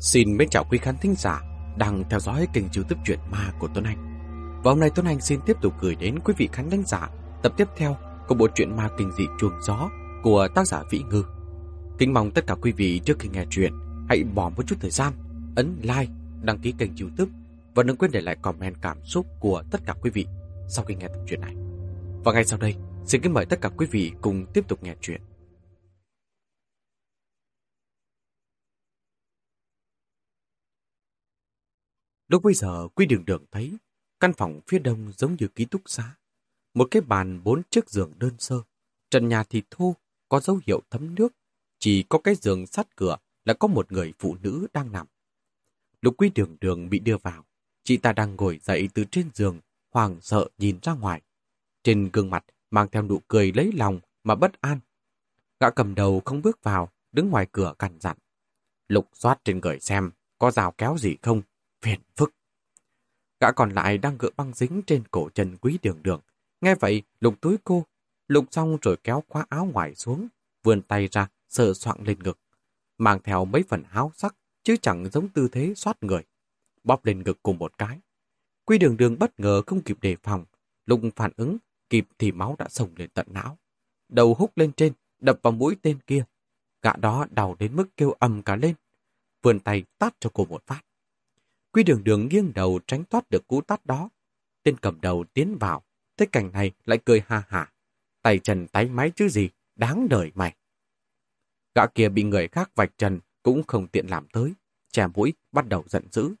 Xin mến chào quý khán thính giả đang theo dõi kênh youtube truyện ma của Tuấn Anh. Và hôm nay Tuấn Anh xin tiếp tục gửi đến quý vị khán thính giả tập tiếp theo của bộ truyện ma kinh dị chuồng gió của tác giả Vĩ Ngư. Kính mong tất cả quý vị trước khi nghe truyện hãy bỏ một chút thời gian, ấn like, đăng ký kênh youtube và đừng quên để lại comment cảm xúc của tất cả quý vị sau khi nghe tập truyện này. Và ngay sau đây, xin kính mời tất cả quý vị cùng tiếp tục nghe truyện. Lúc bây giờ Quy Đường Đường thấy căn phòng phía đông giống như ký túc xá. Một cái bàn bốn chiếc giường đơn sơ. Trần nhà thì thô, có dấu hiệu thấm nước. Chỉ có cái giường sát cửa là có một người phụ nữ đang nằm. Lúc Quy Đường Đường bị đưa vào, chị ta đang ngồi dậy từ trên giường, hoàng sợ nhìn ra ngoài. Trên gương mặt mang theo nụ cười lấy lòng mà bất an. Gã cầm đầu không bước vào, đứng ngoài cửa cằn dặn. Lục soát trên người xem, có rào kéo gì không, phiền phức. Gã còn lại đang gỡ băng dính trên cổ chân quý đường đường. Nghe vậy, lục túi cô, lục xong rồi kéo khóa áo ngoài xuống, vươn tay ra, sờ soạn lên ngực. Mang theo mấy phần háo sắc, chứ chẳng giống tư thế xoát người. Bóp lên ngực cùng một cái. Quý đường đường bất ngờ không kịp đề phòng. Lục phản ứng, kịp thì máu đã sồng lên tận não. Đầu húc lên trên, đập vào mũi tên kia. Gã đó đau đến mức kêu ầm cả lên. Vươn tay tát cho cô một phát. Quy đường đường nghiêng đầu tránh thoát được cú tát đó. Tên cầm đầu tiến vào, thấy cảnh này lại cười ha hả. Tay trần tái máy chứ gì, đáng đời mày. Gã kia bị người khác vạch trần cũng không tiện làm tới. Chè mũi bắt đầu giận dữ.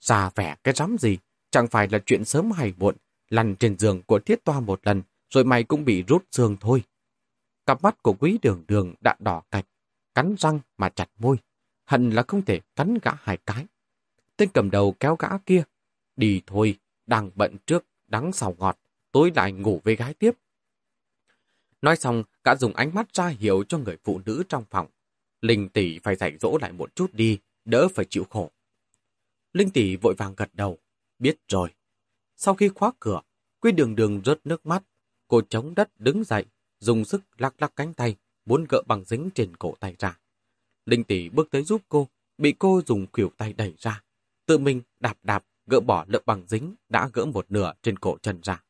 Xa vẻ cái rắm gì, chẳng phải là chuyện sớm hay muộn, lăn trên giường của thiết toa một lần, rồi mày cũng bị rút xương thôi. Cặp mắt của quý đường đường đã đỏ cạch, cắn răng mà chặt môi. Hận là không thể cắn gã hai cái. Tên cầm đầu kéo gã kia. Đi thôi, đang bận trước, đắng sau ngọt, tối lại ngủ với gái tiếp. Nói xong, gã dùng ánh mắt ra hiệu cho người phụ nữ trong phòng. Linh tỷ phải dạy dỗ lại một chút đi, đỡ phải chịu khổ. Linh tỷ vội vàng gật đầu. Biết rồi. Sau khi khóa cửa, Quy đường đường rớt nước mắt. Cô chống đất đứng dậy, dùng sức lắc lắc cánh tay, muốn gỡ bằng dính trên cổ tay ra. Linh tỷ bước tới giúp cô, bị cô dùng khuỷu tay đẩy ra tự mình đạp đạp gỡ bỏ lợp bằng dính đã gỡ một nửa trên cổ chân ra.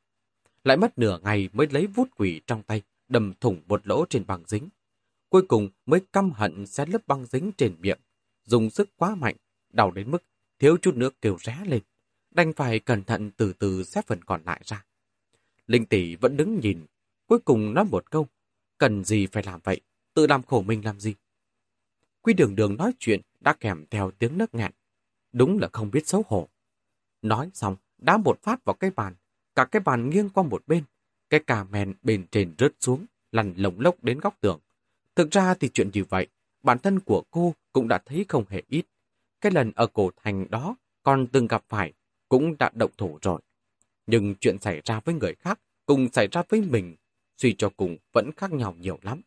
Lại mất nửa ngày mới lấy vút quỷ trong tay, đâm thủng một lỗ trên bằng dính. Cuối cùng mới căm hận xé lớp băng dính trên miệng, dùng sức quá mạnh, đau đến mức thiếu chút nước kêu ré lên. Đành phải cẩn thận từ từ xếp phần còn lại ra. Linh tỷ vẫn đứng nhìn, cuối cùng nói một câu, cần gì phải làm vậy, tự làm khổ mình làm gì. Quy đường đường nói chuyện đã kèm theo tiếng nước nghẹn. Đúng là không biết xấu hổ. Nói xong, đá một phát vào cái bàn. Cả cái bàn nghiêng qua một bên. Cái cà mèn bên trên rớt xuống, lăn lồng lốc đến góc tường. Thực ra thì chuyện như vậy, bản thân của cô cũng đã thấy không hề ít. Cái lần ở cổ thành đó còn từng gặp phải, cũng đã động thủ rồi. Nhưng chuyện xảy ra với người khác cùng xảy ra với mình, suy cho cùng vẫn khác nhau nhiều lắm.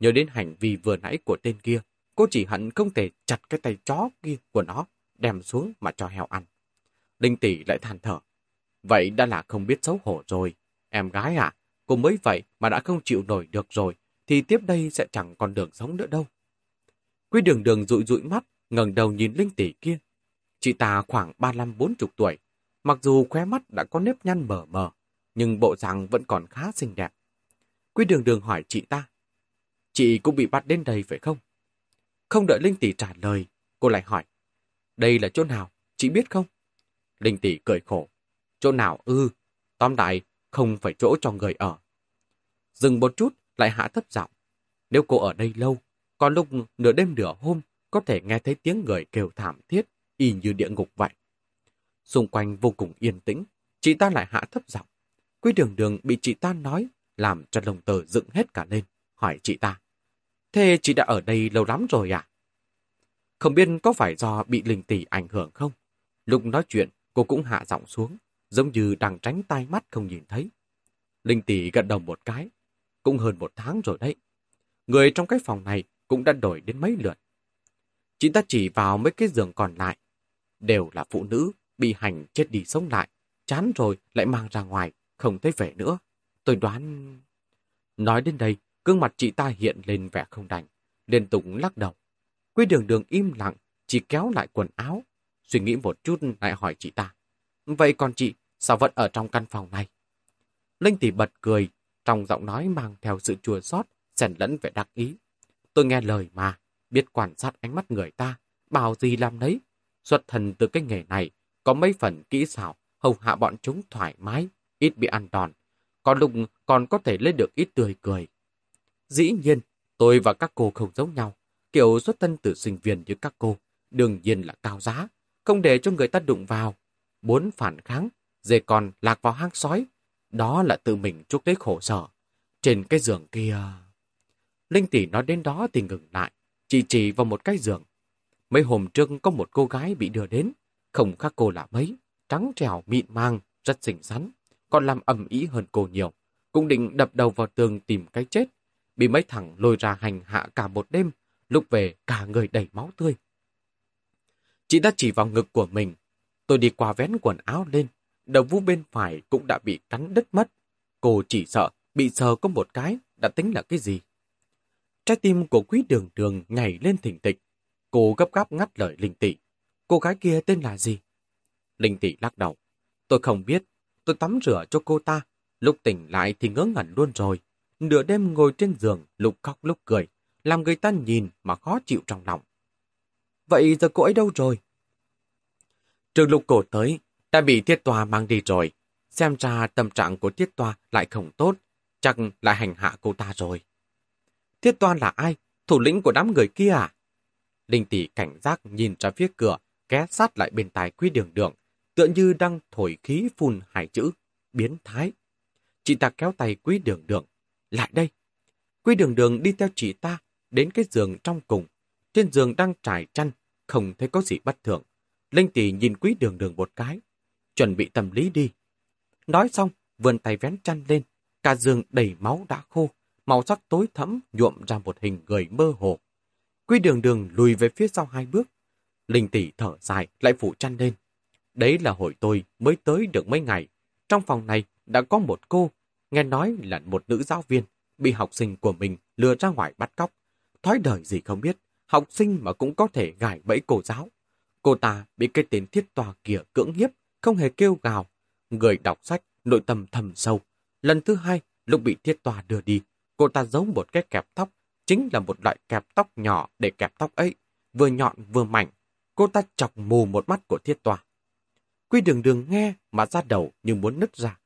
Nhớ đến hành vi vừa nãy của tên kia, cô chỉ hận không thể chặt cái tay chó kia của nó đem xuống mà cho heo ăn. Đinh tỷ lại than thở. Vậy đã là không biết xấu hổ rồi. Em gái à, cô mới vậy mà đã không chịu nổi được rồi, thì tiếp đây sẽ chẳng còn đường sống nữa đâu. Quy đường đường rụi rụi mắt, ngẩng đầu nhìn Linh tỷ kia. Chị ta khoảng 35-40 tuổi, mặc dù khóe mắt đã có nếp nhăn mờ mờ, nhưng bộ dạng vẫn còn khá xinh đẹp. Quy đường đường hỏi chị ta, chị cũng bị bắt đến đây phải không? Không đợi Linh tỷ trả lời, cô lại hỏi, đây là chỗ nào, chị biết không? Linh tỷ cười khổ. Chỗ nào ư? Tóm đại, không phải chỗ cho người ở. Dừng một chút, lại hạ thấp giọng. Nếu cô ở đây lâu, còn lúc nửa đêm nửa hôm, có thể nghe thấy tiếng người kêu thảm thiết, y như địa ngục vậy. Xung quanh vô cùng yên tĩnh, chị ta lại hạ thấp giọng. Quý đường đường bị chị ta nói, làm cho lồng tờ dựng hết cả lên, hỏi chị ta. Thế chị đã ở đây lâu lắm rồi à? Không biết có phải do bị linh tỷ ảnh hưởng không? Lúc nói chuyện, cô cũng hạ giọng xuống, giống như đang tránh tai mắt không nhìn thấy. Linh tỷ gật đầu một cái, cũng hơn một tháng rồi đấy. Người trong cái phòng này cũng đã đổi đến mấy lượt. Chị ta chỉ vào mấy cái giường còn lại. Đều là phụ nữ, bị hành chết đi sống lại. Chán rồi lại mang ra ngoài, không thấy về nữa. Tôi đoán... Nói đến đây, gương mặt chị ta hiện lên vẻ không đành, liên tục lắc đầu. Quy đường đường im lặng, chỉ kéo lại quần áo. Suy nghĩ một chút lại hỏi chị ta. Vậy còn chị, sao vẫn ở trong căn phòng này? Linh tỷ bật cười, trong giọng nói mang theo sự chua xót, xen lẫn vẻ đặc ý. Tôi nghe lời mà, biết quan sát ánh mắt người ta, bảo gì làm đấy. Xuất thần từ cái nghề này, có mấy phần kỹ xảo, hầu hạ bọn chúng thoải mái, ít bị ăn đòn. Có lúc còn có thể lên được ít tươi cười. Dĩ nhiên, tôi và các cô không giống nhau. Kiểu xuất thân từ sinh viên như các cô, đương nhiên là cao giá, không để cho người ta đụng vào. Muốn phản kháng, dê còn lạc vào hang sói. Đó là tự mình chuốc lấy khổ sở. Trên cái giường kia... Linh tỷ nói đến đó thì ngừng lại, chỉ chỉ vào một cái giường. Mấy hôm trước có một cô gái bị đưa đến, không khác cô là mấy, trắng trèo mịn mang, rất xinh xắn, còn làm ầm ý hơn cô nhiều. Cũng định đập đầu vào tường tìm cái chết, bị mấy thằng lôi ra hành hạ cả một đêm, lúc về cả người đầy máu tươi. Chị đã chỉ vào ngực của mình. Tôi đi qua vén quần áo lên, đầu vu bên phải cũng đã bị cắn đứt mất. Cô chỉ sợ bị sờ có một cái, đã tính là cái gì. Trái tim của quý đường đường nhảy lên thỉnh thịch Cô gấp gáp ngắt lời Linh Tỷ. Cô gái kia tên là gì? Linh Tỷ lắc đầu. Tôi không biết. Tôi tắm rửa cho cô ta. Lúc tỉnh lại thì ngớ ngẩn luôn rồi. Nửa đêm ngồi trên giường, lúc khóc lúc cười. Làm người ta nhìn mà khó chịu trong lòng. Vậy giờ cô ấy đâu rồi? Trường lục cổ tới, đã bị tiết tòa mang đi rồi. Xem ra tâm trạng của tiết tòa lại không tốt. Chắc lại hành hạ cô ta rồi. Tiết tòa là ai? Thủ lĩnh của đám người kia à? Linh tỷ cảnh giác nhìn ra phía cửa, ghé sát lại bên tai quý đường đường, tựa như đang thổi khí phun hai chữ, biến thái. Chị ta kéo tay quý đường đường, lại đây. Quý đường đường đi theo chị ta, đến cái giường trong cùng. Trên giường đang trải chăn, không thấy có gì bất thường. Linh tỷ nhìn quý đường đường một cái, chuẩn bị tâm lý đi. Nói xong, vươn tay vén chăn lên, cả giường đầy máu đã khô, màu sắc tối thẫm nhuộm ra một hình người mơ hồ. Quý đường đường lùi về phía sau hai bước. Linh tỷ thở dài lại phủ chăn lên. Đấy là hồi tôi mới tới được mấy ngày. Trong phòng này đã có một cô, nghe nói là một nữ giáo viên, bị học sinh của mình lừa ra ngoài bắt cóc. Thói đời gì không biết, học sinh mà cũng có thể gài bẫy cô giáo. Cô ta bị cái tên thiết tòa kia cưỡng hiếp, không hề kêu gào. Người đọc sách, nội tâm thầm sâu. Lần thứ hai, lúc bị thiết tòa đưa đi, cô ta giấu một cái kẹp tóc, chính là một loại kẹp tóc nhỏ để kẹp tóc ấy, vừa nhọn vừa mảnh. Cô ta chọc mù một mắt của thiết tòa. Quy đường đường nghe mà ra đầu như muốn nứt ra.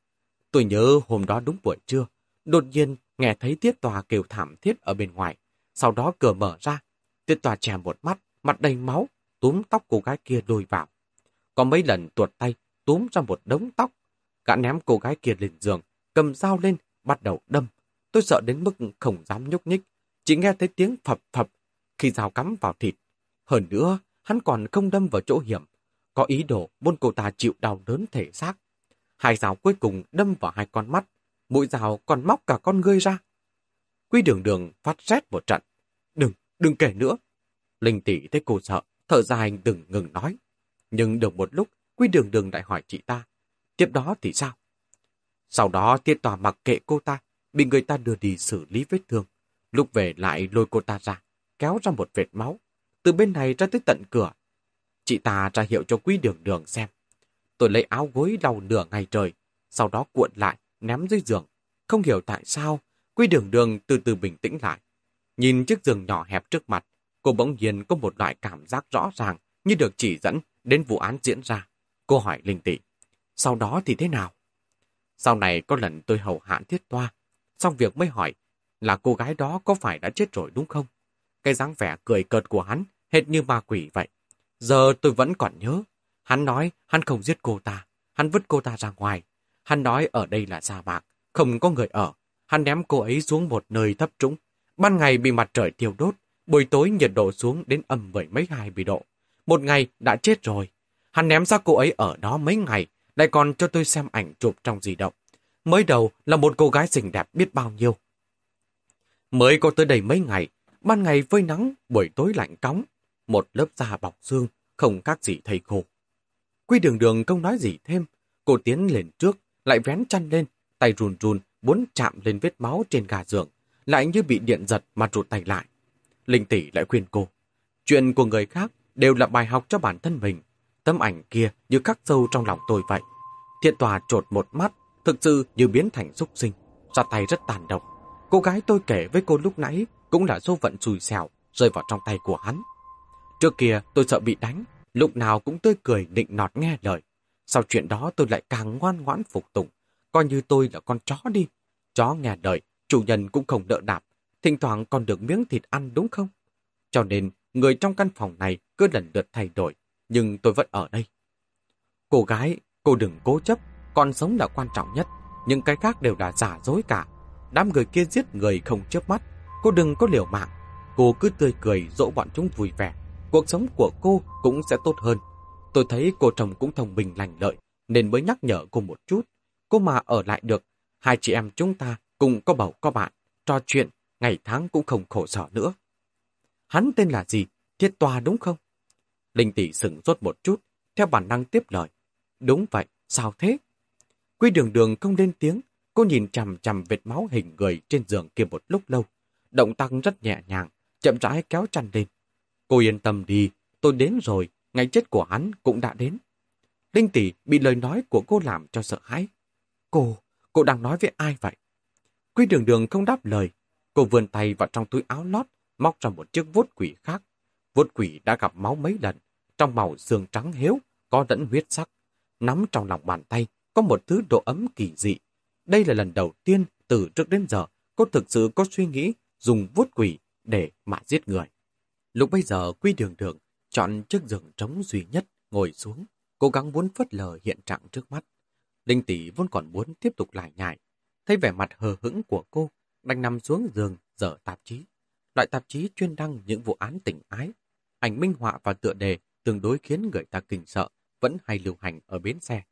Tôi nhớ hôm đó đúng buổi trưa, đột nhiên nghe thấy thiết tòa kêu thảm thiết ở bên ngoài. Sau đó cửa mở ra, tiết tòa chè một mắt, mặt đầy máu, túm tóc cô gái kia lùi vào. Có mấy lần tuột tay, túm ra một đống tóc. Gã ném cô gái kia lên giường, cầm dao lên, bắt đầu đâm, Tôi sợ đến mức không dám nhúc nhích, chỉ nghe thấy tiếng phập phập khi dao cắm vào thịt. Hơn nữa, hắn còn không đâm vào chỗ hiểm, có ý đồ buôn cô ta chịu đau đớn thể xác. Hai dao cuối cùng đâm vào hai con mắt, mũi dao còn móc cả con ngươi ra. Quy đường đường phát rét một trận. Đừng, kể nữa. Linh tỷ thấy cô sợ, thở dài đừng ngừng nói. Nhưng được một lúc, Quy đường đường lại hỏi chị ta. Tiếp đó thì sao? Sau đó tiết tòa mặc kệ cô ta, bị người ta đưa đi xử lý vết thương. Lúc về lại lôi cô ta ra, kéo ra một vệt máu, từ bên này ra tới tận cửa. Chị ta ra hiệu cho quý đường đường xem. Tôi lấy áo gối lau nửa ngày trời, sau đó cuộn lại, ném dưới giường. Không hiểu tại sao, quý đường đường từ từ bình tĩnh lại. Nhìn chiếc giường nhỏ hẹp trước mặt, cô bỗng nhiên có một loại cảm giác rõ ràng như được chỉ dẫn đến vụ án diễn ra. Cô hỏi Linh Tỷ, sau đó thì thế nào? Sau này có lần tôi hầu hạn thiết toa, Xong việc mới hỏi là cô gái đó có phải đã chết rồi đúng không? Cái dáng vẻ cười cợt của hắn hệt như ma quỷ vậy. Giờ tôi vẫn còn nhớ. Hắn nói hắn không giết cô ta. Hắn vứt cô ta ra ngoài. Hắn nói ở đây là sa mạc, không có người ở. Hắn ném cô ấy xuống một nơi thấp trũng. Ban ngày bị mặt trời thiêu đốt, buổi tối nhiệt độ xuống đến âm mười mấy hai bị độ. Một ngày đã chết rồi. Hắn ném ra cô ấy ở đó mấy ngày, lại còn cho tôi xem ảnh chụp trong di động. Mới đầu là một cô gái xinh đẹp biết bao nhiêu. Mới có tới đây mấy ngày, ban ngày phơi nắng, buổi tối lạnh cóng. Một lớp da bọc xương, không khác gì thầy khô. Quy đường đường không nói gì thêm. Cô tiến lên trước, lại vén chăn lên, tay run run, muốn chạm lên vết máu trên gà giường. Lại như bị điện giật mà rụt tay lại. Linh tỷ lại khuyên cô. Chuyện của người khác đều là bài học cho bản thân mình. Tấm ảnh kia như khắc sâu trong lòng tôi vậy. Thiện tòa trột một mắt, thực sự như biến thành xúc sinh, ra tay rất tàn độc. Cô gái tôi kể với cô lúc nãy cũng là số vận xùi xẻo rơi vào trong tay của hắn. Trước kia tôi sợ bị đánh, lúc nào cũng tươi cười định nọt nghe lời. Sau chuyện đó tôi lại càng ngoan ngoãn phục tùng, coi như tôi là con chó đi. Chó nghe lời, chủ nhân cũng không đỡ đạp, thỉnh thoảng còn được miếng thịt ăn đúng không? Cho nên, người trong căn phòng này cứ lần lượt thay đổi, nhưng tôi vẫn ở đây. Cô gái, cô đừng cố chấp, còn sống là quan trọng nhất, nhưng cái khác đều là giả dối cả. Đám người kia giết người không chớp mắt, cô đừng có liều mạng. Cô cứ tươi cười dỗ bọn chúng vui vẻ, cuộc sống của cô cũng sẽ tốt hơn. Tôi thấy cô chồng cũng thông minh lành lợi, nên mới nhắc nhở cô một chút. Cô mà ở lại được, hai chị em chúng ta cùng có bầu có bạn, trò chuyện, ngày tháng cũng không khổ sở nữa. Hắn tên là gì? Thiết toa đúng không? Linh tỷ sửng rốt một chút, theo bản năng tiếp lời. Đúng vậy, sao thế? Quy đường đường không lên tiếng, cô nhìn chằm chằm vệt máu hình người trên giường kia một lúc lâu. Động tác rất nhẹ nhàng, chậm rãi kéo chăn lên. Cô yên tâm đi, tôi đến rồi, ngày chết của hắn cũng đã đến. Linh tỷ bị lời nói của cô làm cho sợ hãi. Cô, cô đang nói với ai vậy? Quy đường đường không đáp lời. Cô vươn tay vào trong túi áo lót, móc ra một chiếc vuốt quỷ khác. Vuốt quỷ đã gặp máu mấy lần, trong màu xương trắng héo, có lẫn huyết sắc. Nắm trong lòng bàn tay, có một thứ độ ấm kỳ dị. Đây là lần đầu tiên từ trước đến giờ cô thực sự có suy nghĩ dùng vuốt quỷ để mà giết người. Lúc bây giờ Quy Đường Đường chọn chiếc giường trống duy nhất ngồi xuống, cố gắng muốn phớt lờ hiện trạng trước mắt. Linh tỷ vốn còn muốn tiếp tục lại nhại, thấy vẻ mặt hờ hững của cô, đành nằm xuống giường dở tạp chí. Loại tạp chí chuyên đăng những vụ án tình ái. Ảnh minh họa và tựa đề tương đối khiến người ta kinh sợ, vẫn hay lưu hành ở bến xe.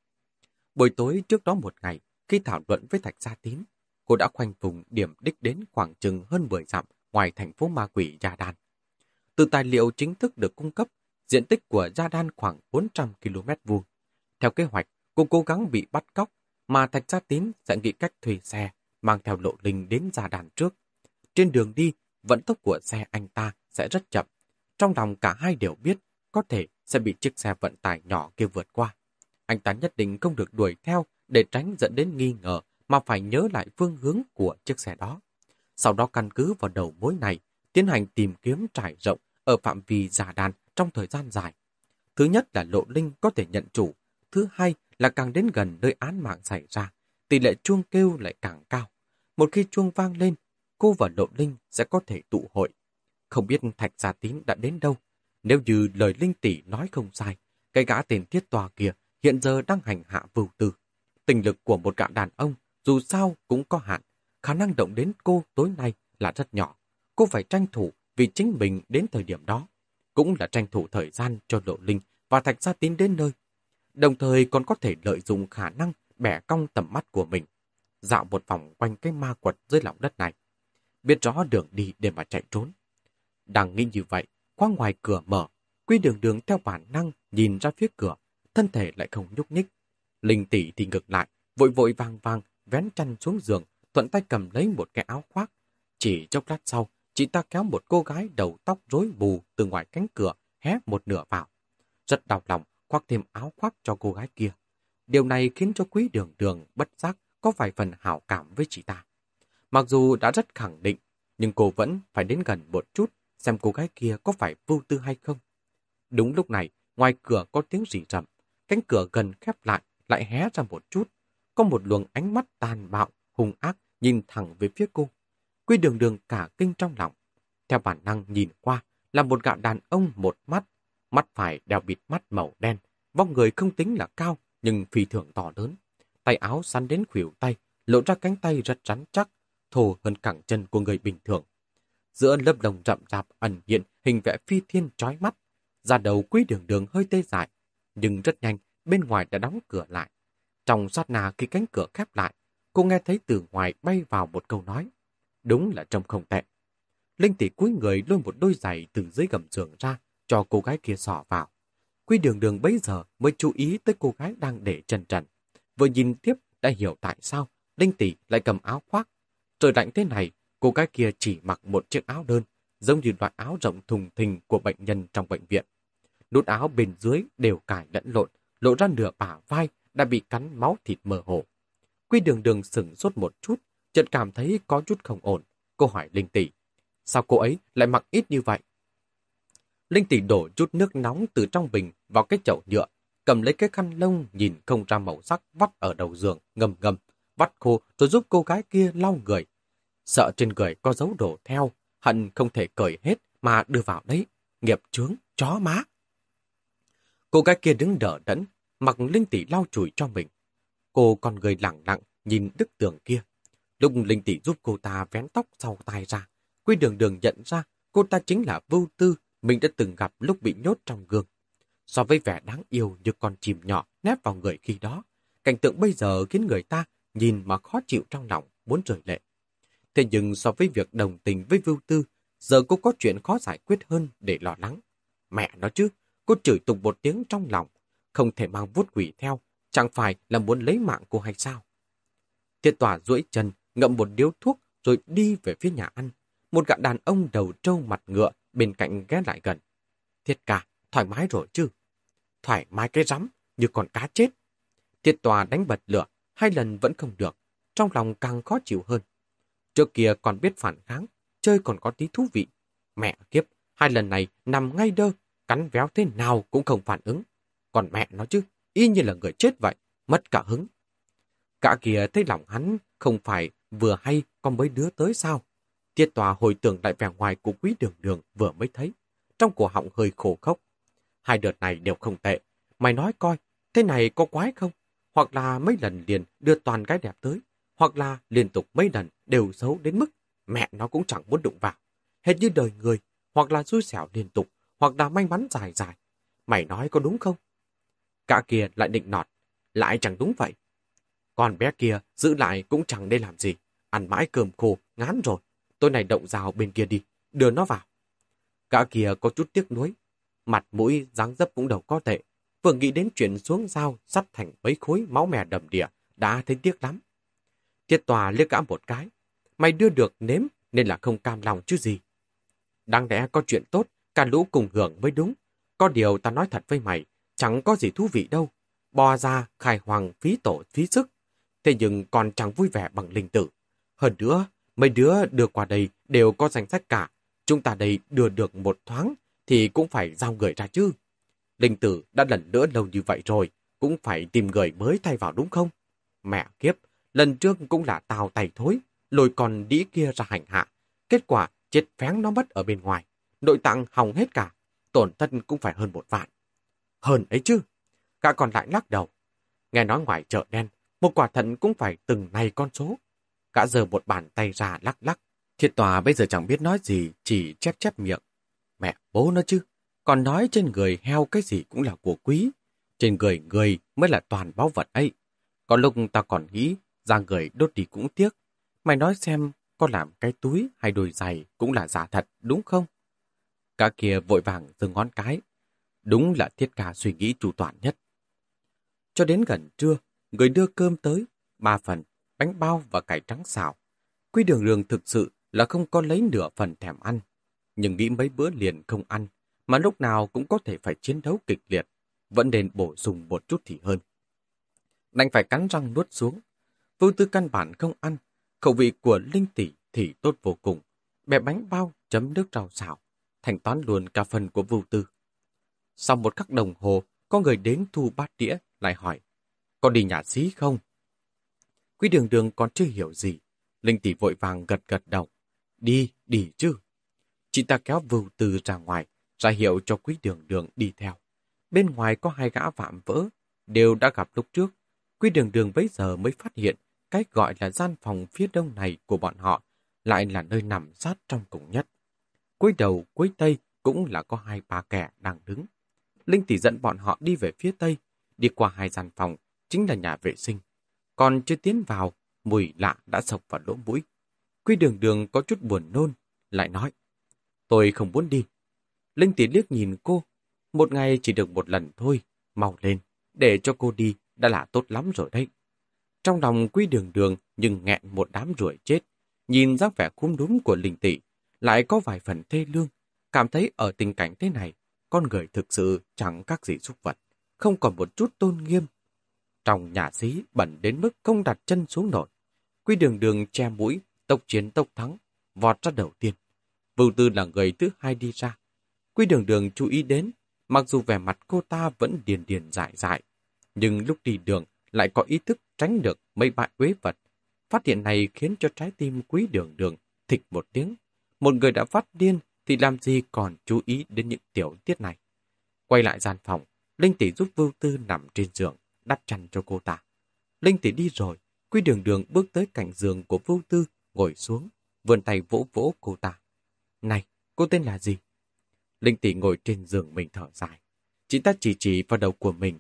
Buổi tối trước đó một ngày, khi thảo luận với Thạch Gia Tín, cô đã khoanh vùng điểm đích đến khoảng chừng hơn 10 dặm ngoài thành phố ma quỷ Gia Đan. Từ tài liệu chính thức được cung cấp, diện tích của Gia Đan khoảng 400 km vuông. Theo kế hoạch, cô cố gắng bị bắt cóc, mà Thạch Gia Tín sẽ nghĩ cách thuê xe, mang theo lộ linh đến Gia đàn trước. Trên đường đi, vận tốc của xe anh ta sẽ rất chậm. Trong lòng cả hai đều biết, có thể sẽ bị chiếc xe vận tải nhỏ kia vượt qua. Anh ta nhất định không được đuổi theo để tránh dẫn đến nghi ngờ mà phải nhớ lại phương hướng của chiếc xe đó. Sau đó căn cứ vào đầu mối này, tiến hành tìm kiếm trải rộng ở phạm vi giả đàn trong thời gian dài. Thứ nhất là lộ linh có thể nhận chủ, thứ hai là càng đến gần nơi án mạng xảy ra, tỷ lệ chuông kêu lại càng cao. Một khi chuông vang lên, cô và lộ linh sẽ có thể tụ hội. Không biết Thạch Gia Tín đã đến đâu. Nếu như lời linh tỷ nói không sai, cái gã tiền thiết tòa kia hiện giờ đang hành hạ vưu tư. Tình lực của một gã đàn ông dù sao cũng có hạn, khả năng động đến cô tối nay là rất nhỏ. Cô phải tranh thủ vì chính mình đến thời điểm đó. Cũng là tranh thủ thời gian cho Lộ Linh và Thạch Gia Tín đến nơi. Đồng thời còn có thể lợi dụng khả năng bẻ cong tầm mắt của mình. Dạo một vòng quanh cái ma quật dưới lòng đất này. Biết rõ đường đi để mà chạy trốn. Đang nghĩ như vậy, qua ngoài cửa mở, Quy đường đường theo bản năng nhìn ra phía cửa, thân thể lại không nhúc nhích. Linh tỷ thì ngược lại, vội vội vàng vàng vén chăn xuống giường, thuận tay cầm lấy một cái áo khoác. Chỉ chốc lát sau, chị ta kéo một cô gái đầu tóc rối bù từ ngoài cánh cửa, hé một nửa vào. Rất đau lòng, khoác thêm áo khoác cho cô gái kia. Điều này khiến cho quý đường đường bất giác có vài phần hảo cảm với chị ta. Mặc dù đã rất khẳng định, nhưng cô vẫn phải đến gần một chút xem cô gái kia có phải vô tư hay không. Đúng lúc này, ngoài cửa có tiếng rỉ rầm, cánh cửa gần khép lại, lại hé ra một chút. Có một luồng ánh mắt tàn bạo, hung ác nhìn thẳng về phía cô. Quy đường đường cả kinh trong lòng. Theo bản năng nhìn qua là một gã đàn ông một mắt, mắt phải đeo bịt mắt màu đen, vóc người không tính là cao nhưng phi thường to lớn. Tay áo săn đến khuỷu tay, lộ ra cánh tay rất rắn chắc, thô hơn cẳng chân của người bình thường. Giữa lớp đồng rậm rạp ẩn hiện hình vẽ phi thiên trói mắt, ra đầu quý đường đường hơi tê dại, nhưng rất nhanh bên ngoài đã đóng cửa lại. Trong sát nà khi cánh cửa khép lại, cô nghe thấy từ ngoài bay vào một câu nói. Đúng là trông không tệ. Linh tỷ cúi người lôi một đôi giày từ dưới gầm giường ra, cho cô gái kia sọ vào. Quy đường đường bấy giờ mới chú ý tới cô gái đang để trần trần. Vừa nhìn tiếp đã hiểu tại sao Linh tỷ lại cầm áo khoác. Trời lạnh thế này, cô gái kia chỉ mặc một chiếc áo đơn, giống như loại áo rộng thùng thình của bệnh nhân trong bệnh viện. nút áo bên dưới đều cài lẫn lộn, lộ ra nửa bả vai đã bị cắn máu thịt mờ hồ. Quy đường đường sửng sốt một chút, chợt cảm thấy có chút không ổn. Cô hỏi Linh Tỷ, sao cô ấy lại mặc ít như vậy? Linh Tỷ đổ chút nước nóng từ trong bình vào cái chậu nhựa, cầm lấy cái khăn lông nhìn không ra màu sắc vắt ở đầu giường, ngầm ngầm, vắt khô rồi giúp cô gái kia lau người. Sợ trên người có dấu đổ theo, hận không thể cởi hết mà đưa vào đấy. Nghiệp chướng, chó má. Cô gái kia đứng đỡ đẫn, mặc Linh Tỷ lau chùi cho mình. Cô còn người lặng lặng nhìn đức tường kia. Lúc Linh Tỷ giúp cô ta vén tóc sau tai ra, Quy đường đường nhận ra cô ta chính là Vưu Tư mình đã từng gặp lúc bị nhốt trong gương. So với vẻ đáng yêu như con chim nhỏ nép vào người khi đó, cảnh tượng bây giờ khiến người ta nhìn mà khó chịu trong lòng, muốn rời lệ. Thế nhưng so với việc đồng tình với Vưu Tư, giờ cô có chuyện khó giải quyết hơn để lo lắng. Mẹ nó chứ, cô chửi tục một tiếng trong lòng, không thể mang vuốt quỷ theo, chẳng phải là muốn lấy mạng cô hay sao? Thiệt tỏa duỗi chân, ngậm một điếu thuốc rồi đi về phía nhà ăn. Một gã đàn ông đầu trâu mặt ngựa bên cạnh ghé lại gần. Thiết cả, thoải mái rồi chứ? Thoải mái cái rắm, như con cá chết. Thiết tòa đánh bật lửa, hai lần vẫn không được, trong lòng càng khó chịu hơn. Trước kia còn biết phản kháng, chơi còn có tí thú vị. Mẹ kiếp, hai lần này nằm ngay đơ, cắn véo thế nào cũng không phản ứng. Còn mẹ nó chứ, y như là người chết vậy, mất cả hứng. Cả kia thấy lòng hắn không phải vừa hay con mấy đứa tới sao. Tiết tòa hồi tưởng lại vẻ ngoài của quý đường đường vừa mới thấy. Trong cổ họng hơi khổ khốc. Hai đợt này đều không tệ. Mày nói coi, thế này có quái không? Hoặc là mấy lần liền đưa toàn cái đẹp tới. Hoặc là liên tục mấy lần đều xấu đến mức mẹ nó cũng chẳng muốn đụng vào. Hết như đời người, hoặc là xui xẻo liên tục, hoặc là may mắn dài dài. Mày nói có đúng không? Cả kia lại định nọt. Lại chẳng đúng vậy. Con bé kia giữ lại cũng chẳng nên làm gì. Ăn mãi cơm khô, ngán rồi. Tôi này động rào bên kia đi, đưa nó vào. Gã kia có chút tiếc nuối. Mặt mũi dáng dấp cũng đầu có tệ. Vừa nghĩ đến chuyện xuống dao sắt thành mấy khối máu mè đầm địa, đã thấy tiếc lắm. Thiết tòa liếc gã một cái. Mày đưa được nếm nên là không cam lòng chứ gì. Đáng lẽ có chuyện tốt, cả lũ cùng hưởng mới đúng. Có điều ta nói thật với mày, chẳng có gì thú vị đâu. Bò ra, khai hoàng, phí tổ, phí sức. Thế nhưng còn chẳng vui vẻ bằng linh tử. Hơn nữa, mấy đứa đưa qua đây đều có danh sách cả. Chúng ta đây đưa được một thoáng thì cũng phải giao người ra chứ. Linh tử đã lần nữa lâu như vậy rồi, cũng phải tìm người mới thay vào đúng không? Mẹ kiếp, lần trước cũng là tào tay thối, lôi con đĩ kia ra hành hạ. Kết quả chết phén nó mất ở bên ngoài. Nội tạng hỏng hết cả, tổn thân cũng phải hơn một vạn. Hơn ấy chứ. Cả còn lại lắc đầu. Nghe nói ngoài chợ đen, một quả thận cũng phải từng này con số. Cả giờ một bàn tay ra lắc lắc. Thiệt tòa bây giờ chẳng biết nói gì, chỉ chép chép miệng. Mẹ bố nó chứ. Còn nói trên người heo cái gì cũng là của quý. Trên người người mới là toàn báu vật ấy. Còn lúc ta còn nghĩ, ra người đốt đi cũng tiếc. Mày nói xem, có làm cái túi hay đôi giày cũng là giả thật, đúng không? Cả kia vội vàng dừng ngón cái. Đúng là thiết ca suy nghĩ chủ toàn nhất. Cho đến gần trưa, người đưa cơm tới, ba phần, bánh bao và cải trắng xào. Quy đường đường thực sự là không có lấy nửa phần thèm ăn. Nhưng nghĩ mấy bữa liền không ăn, mà lúc nào cũng có thể phải chiến đấu kịch liệt, vẫn nên bổ sung một chút thì hơn. Đành phải cắn răng nuốt xuống. Vương tư căn bản không ăn, khẩu vị của Linh Tỷ thì tốt vô cùng. Bẻ bánh bao chấm nước rau xào, thành toán luôn cả phần của Vưu tư. Sau một khắc đồng hồ, có người đến thu bát đĩa, lại hỏi, có đi nhà xí không? Quý đường đường còn chưa hiểu gì. Linh tỷ vội vàng gật gật đầu. Đi, đi chứ. Chị ta kéo vưu từ ra ngoài, ra hiệu cho quý đường đường đi theo. Bên ngoài có hai gã vạm vỡ, đều đã gặp lúc trước. Quý đường đường bấy giờ mới phát hiện cái gọi là gian phòng phía đông này của bọn họ lại là nơi nằm sát trong cùng nhất. Cuối đầu, cuối tây cũng là có hai ba kẻ đang đứng. Linh tỷ dẫn bọn họ đi về phía tây, đi qua hai gian phòng, chính là nhà vệ sinh. Còn chưa tiến vào, mùi lạ đã sộc vào lỗ mũi. Quy đường đường có chút buồn nôn, lại nói, tôi không muốn đi. Linh tỷ liếc nhìn cô, một ngày chỉ được một lần thôi, mau lên, để cho cô đi đã là tốt lắm rồi đấy. Trong lòng quy đường đường nhưng nghẹn một đám ruồi chết, nhìn dáng vẻ khung đúng của linh tỷ, lại có vài phần thê lương, cảm thấy ở tình cảnh thế này, con người thực sự chẳng các gì xúc vật, không còn một chút tôn nghiêm. Trong nhà xí bẩn đến mức không đặt chân xuống nổi. Quy đường đường che mũi, tốc chiến tốc thắng, vọt ra đầu tiên. Vưu Tư là người thứ hai đi ra. Quy đường đường chú ý đến, mặc dù vẻ mặt cô ta vẫn điền điền dại dại, nhưng lúc đi đường lại có ý thức tránh được mấy bại quế vật. Phát hiện này khiến cho trái tim quý đường đường thịch một tiếng. Một người đã phát điên thì làm gì còn chú ý đến những tiểu tiết này. Quay lại gian phòng, Linh Tỷ giúp Vưu Tư nằm trên giường, đắp chăn cho cô ta. Linh Tỷ đi rồi, Quy Đường Đường bước tới cạnh giường của vô Tư, ngồi xuống, vươn tay vỗ vỗ cô ta. Này, cô tên là gì? Linh Tỷ ngồi trên giường mình thở dài. Chị ta chỉ chỉ vào đầu của mình.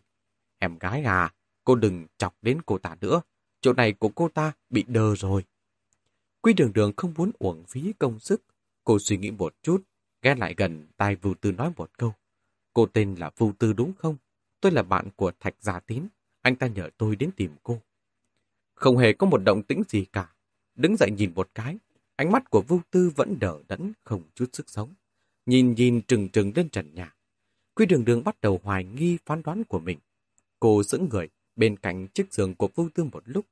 Em gái à, cô đừng chọc đến cô ta nữa. Chỗ này của cô ta bị đờ rồi. Quy đường đường không muốn uổng phí công sức. Cô suy nghĩ một chút, ghé lại gần tai Vưu Tư nói một câu. Cô tên là Vưu Tư đúng không? Tôi là bạn của Thạch Gia Tín. Anh ta nhờ tôi đến tìm cô. Không hề có một động tĩnh gì cả. Đứng dậy nhìn một cái, ánh mắt của Vưu Tư vẫn đờ đẫn, không chút sức sống. Nhìn nhìn trừng trừng lên trần nhà. Quy đường đường bắt đầu hoài nghi phán đoán của mình. Cô sững người bên cạnh chiếc giường của Vưu Tư một lúc,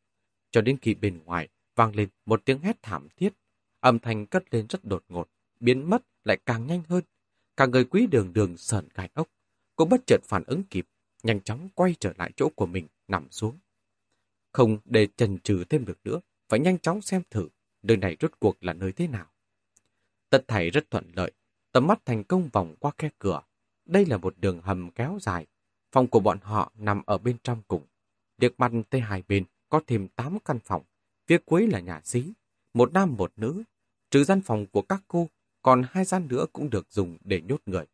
cho đến khi bên ngoài vang lên một tiếng hét thảm thiết. Âm thanh cất lên rất đột ngột, biến mất lại càng nhanh hơn. Cả người quý đường đường sờn gai ốc. Cô bất chợt phản ứng kịp, nhanh chóng quay trở lại chỗ của mình, nằm xuống. Không để chần chừ thêm được nữa, phải nhanh chóng xem thử nơi này rốt cuộc là nơi thế nào. Tất thảy rất thuận lợi, tầm mắt thành công vòng qua khe cửa. Đây là một đường hầm kéo dài. Phòng của bọn họ nằm ở bên trong cùng. Liệt mặt tây hai bên có thêm 8 căn phòng. Phía cuối là nhà xí, một nam một nữ. Trừ gian phòng của các cô, còn hai gian nữa cũng được dùng để nhốt người.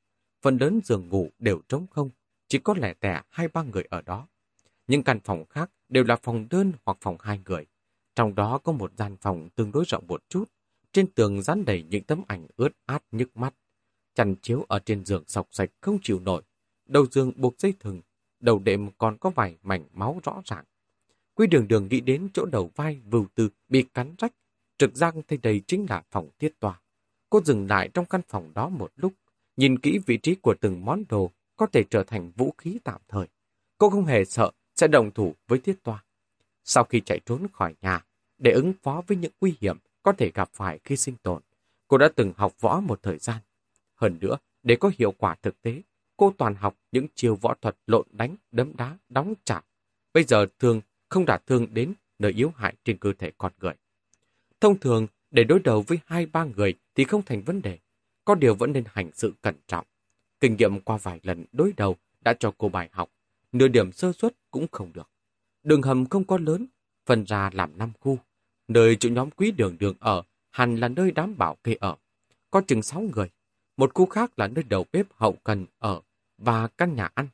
Phần lớn giường ngủ đều trống không, chỉ có lẻ tẻ hai ba người ở đó. Những căn phòng khác đều là phòng đơn hoặc phòng hai người. Trong đó có một gian phòng tương đối rộng một chút. Trên tường dán đầy những tấm ảnh ướt át nhức mắt. Chăn chiếu ở trên giường sọc sạch không chịu nổi. Đầu giường buộc dây thừng. Đầu đệm còn có vài mảnh máu rõ ràng. Quy đường đường nghĩ đến chỗ đầu vai vưu tư bị cắn rách. Trực giác thấy đây chính là phòng tiết tòa. Cô dừng lại trong căn phòng đó một lúc. Nhìn kỹ vị trí của từng món đồ có thể trở thành vũ khí tạm thời. Cô không hề sợ sẽ đồng thủ với thiết toa. Sau khi chạy trốn khỏi nhà, để ứng phó với những nguy hiểm có thể gặp phải khi sinh tồn, cô đã từng học võ một thời gian. Hơn nữa, để có hiệu quả thực tế, cô toàn học những chiêu võ thuật lộn đánh, đấm đá, đóng chặt. Bây giờ thường không đả thương đến nơi yếu hại trên cơ thể con người. Thông thường, để đối đầu với hai ba người thì không thành vấn đề. Có điều vẫn nên hành sự cẩn trọng. Kinh nghiệm qua vài lần đối đầu đã cho cô bài học. Nửa điểm sơ suất cũng không được. Đường hầm không có lớn, phân ra làm năm khu. Nơi chỗ nhóm quý đường đường ở hẳn là nơi đám bảo kê ở. Có chừng sáu người. Một khu khác là nơi đầu bếp hậu cần ở và căn nhà ăn.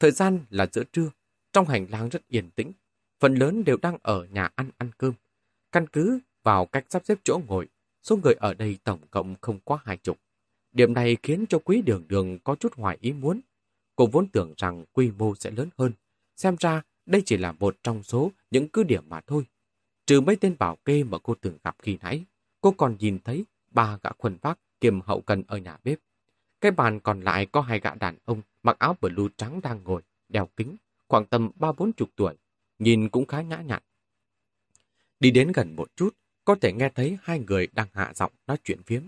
Thời gian là giữa trưa. Trong hành lang rất yên tĩnh. Phần lớn đều đang ở nhà ăn ăn cơm. Căn cứ vào cách sắp xếp chỗ ngồi, số người ở đây tổng cộng không quá hai chục. Điểm này khiến cho quý đường đường có chút ngoài ý muốn. Cô vốn tưởng rằng quy mô sẽ lớn hơn. Xem ra đây chỉ là một trong số những cứ điểm mà thôi. Trừ mấy tên bảo kê mà cô từng gặp khi nãy, cô còn nhìn thấy ba gã khuân vác kiềm hậu cần ở nhà bếp. Cái bàn còn lại có hai gã đàn ông mặc áo blue trắng đang ngồi, đeo kính, khoảng tầm ba bốn chục tuổi, nhìn cũng khá nhã nhặn. Đi đến gần một chút, có thể nghe thấy hai người đang hạ giọng nói chuyện phiếm.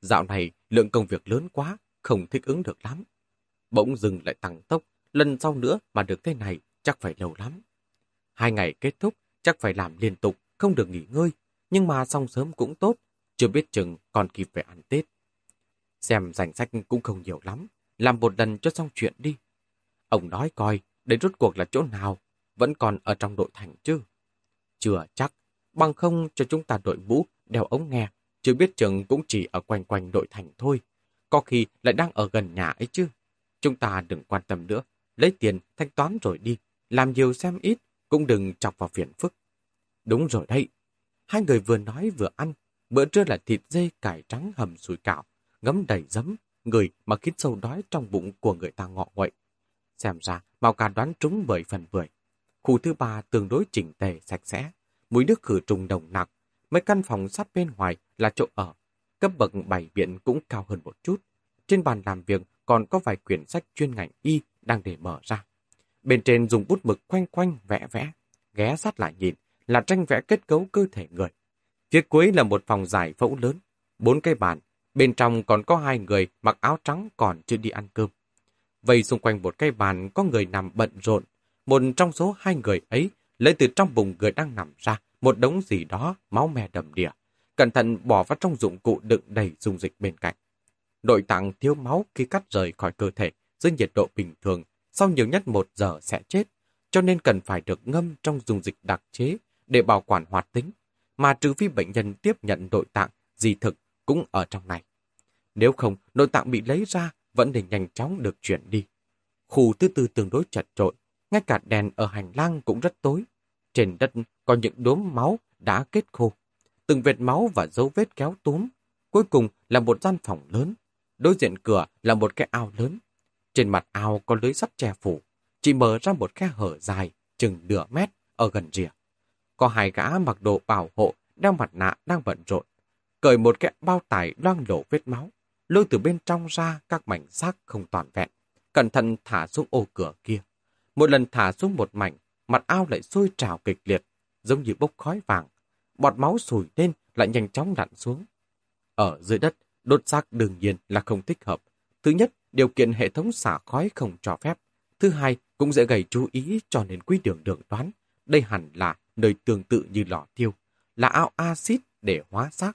Dạo này, lượng công việc lớn quá, không thích ứng được lắm. Bỗng dừng lại tăng tốc, lần sau nữa mà được thế này chắc phải lâu lắm. Hai ngày kết thúc, chắc phải làm liên tục, không được nghỉ ngơi, nhưng mà xong sớm cũng tốt, chưa biết chừng còn kịp về ăn Tết. Xem danh sách cũng không nhiều lắm, làm một lần cho xong chuyện đi. Ông nói coi, đây rốt cuộc là chỗ nào, vẫn còn ở trong đội thành chứ. Chưa chắc, bằng không cho chúng ta đội mũ, đeo ống nghe, chưa biết chừng cũng chỉ ở quanh quanh nội thành thôi. Có khi lại đang ở gần nhà ấy chứ. Chúng ta đừng quan tâm nữa, lấy tiền thanh toán rồi đi, làm nhiều xem ít, cũng đừng chọc vào phiền phức. Đúng rồi đây. Hai người vừa nói vừa ăn, bữa trưa là thịt dê cải trắng hầm sủi cảo, ngấm đầy giấm, người mà khiến sâu đói trong bụng của người ta ngọ nguậy. Xem ra, Mao Ca đoán trúng bởi phần bưởi. Khu thứ ba tương đối chỉnh tề, sạch sẽ, mũi nước khử trùng đồng nặc. Mấy căn phòng sát bên ngoài là chỗ ở. Cấp bậc bảy biện cũng cao hơn một chút. Trên bàn làm việc còn có vài quyển sách chuyên ngành y đang để mở ra. Bên trên dùng bút mực quanh quanh vẽ vẽ, ghé sát lại nhìn là tranh vẽ kết cấu cơ thể người. Phía cuối là một phòng giải phẫu lớn, bốn cái bàn, bên trong còn có hai người mặc áo trắng còn chưa đi ăn cơm. Vây xung quanh một cái bàn có người nằm bận rộn, một trong số hai người ấy lấy từ trong bụng người đang nằm ra một đống gì đó máu me đầm đìa, cẩn thận bỏ vào trong dụng cụ đựng đầy dung dịch bên cạnh. Nội tạng thiếu máu khi cắt rời khỏi cơ thể dưới nhiệt độ bình thường sau nhiều nhất một giờ sẽ chết, cho nên cần phải được ngâm trong dung dịch đặc chế để bảo quản hoạt tính, mà trừ phi bệnh nhân tiếp nhận nội tạng di thực cũng ở trong này. Nếu không, nội tạng bị lấy ra vẫn để nhanh chóng được chuyển đi. Khu thứ tư tương đối chật trội, ngay cả đèn ở hành lang cũng rất tối. Trên đất có những đốm máu đã kết khô. Từng vệt máu và dấu vết kéo túm. Cuối cùng là một gian phòng lớn. Đối diện cửa là một cái ao lớn. Trên mặt ao có lưới sắt che phủ. Chỉ mở ra một khe hở dài, chừng nửa mét ở gần rìa. Có hai gã mặc đồ bảo hộ, đeo mặt nạ đang bận rộn. Cởi một cái bao tải loang lổ vết máu, lôi từ bên trong ra các mảnh xác không toàn vẹn. Cẩn thận thả xuống ô cửa kia. Một lần thả xuống một mảnh, mặt ao lại sôi trào kịch liệt, giống như bốc khói vàng. Bọt máu sùi lên lại nhanh chóng lặn xuống. Ở dưới đất, đốt xác đương nhiên là không thích hợp. Thứ nhất, điều kiện hệ thống xả khói không cho phép. Thứ hai, cũng dễ gây chú ý cho nên quý đường đường đoán. Đây hẳn là nơi tương tự như lò tiêu, là ao axit để hóa xác.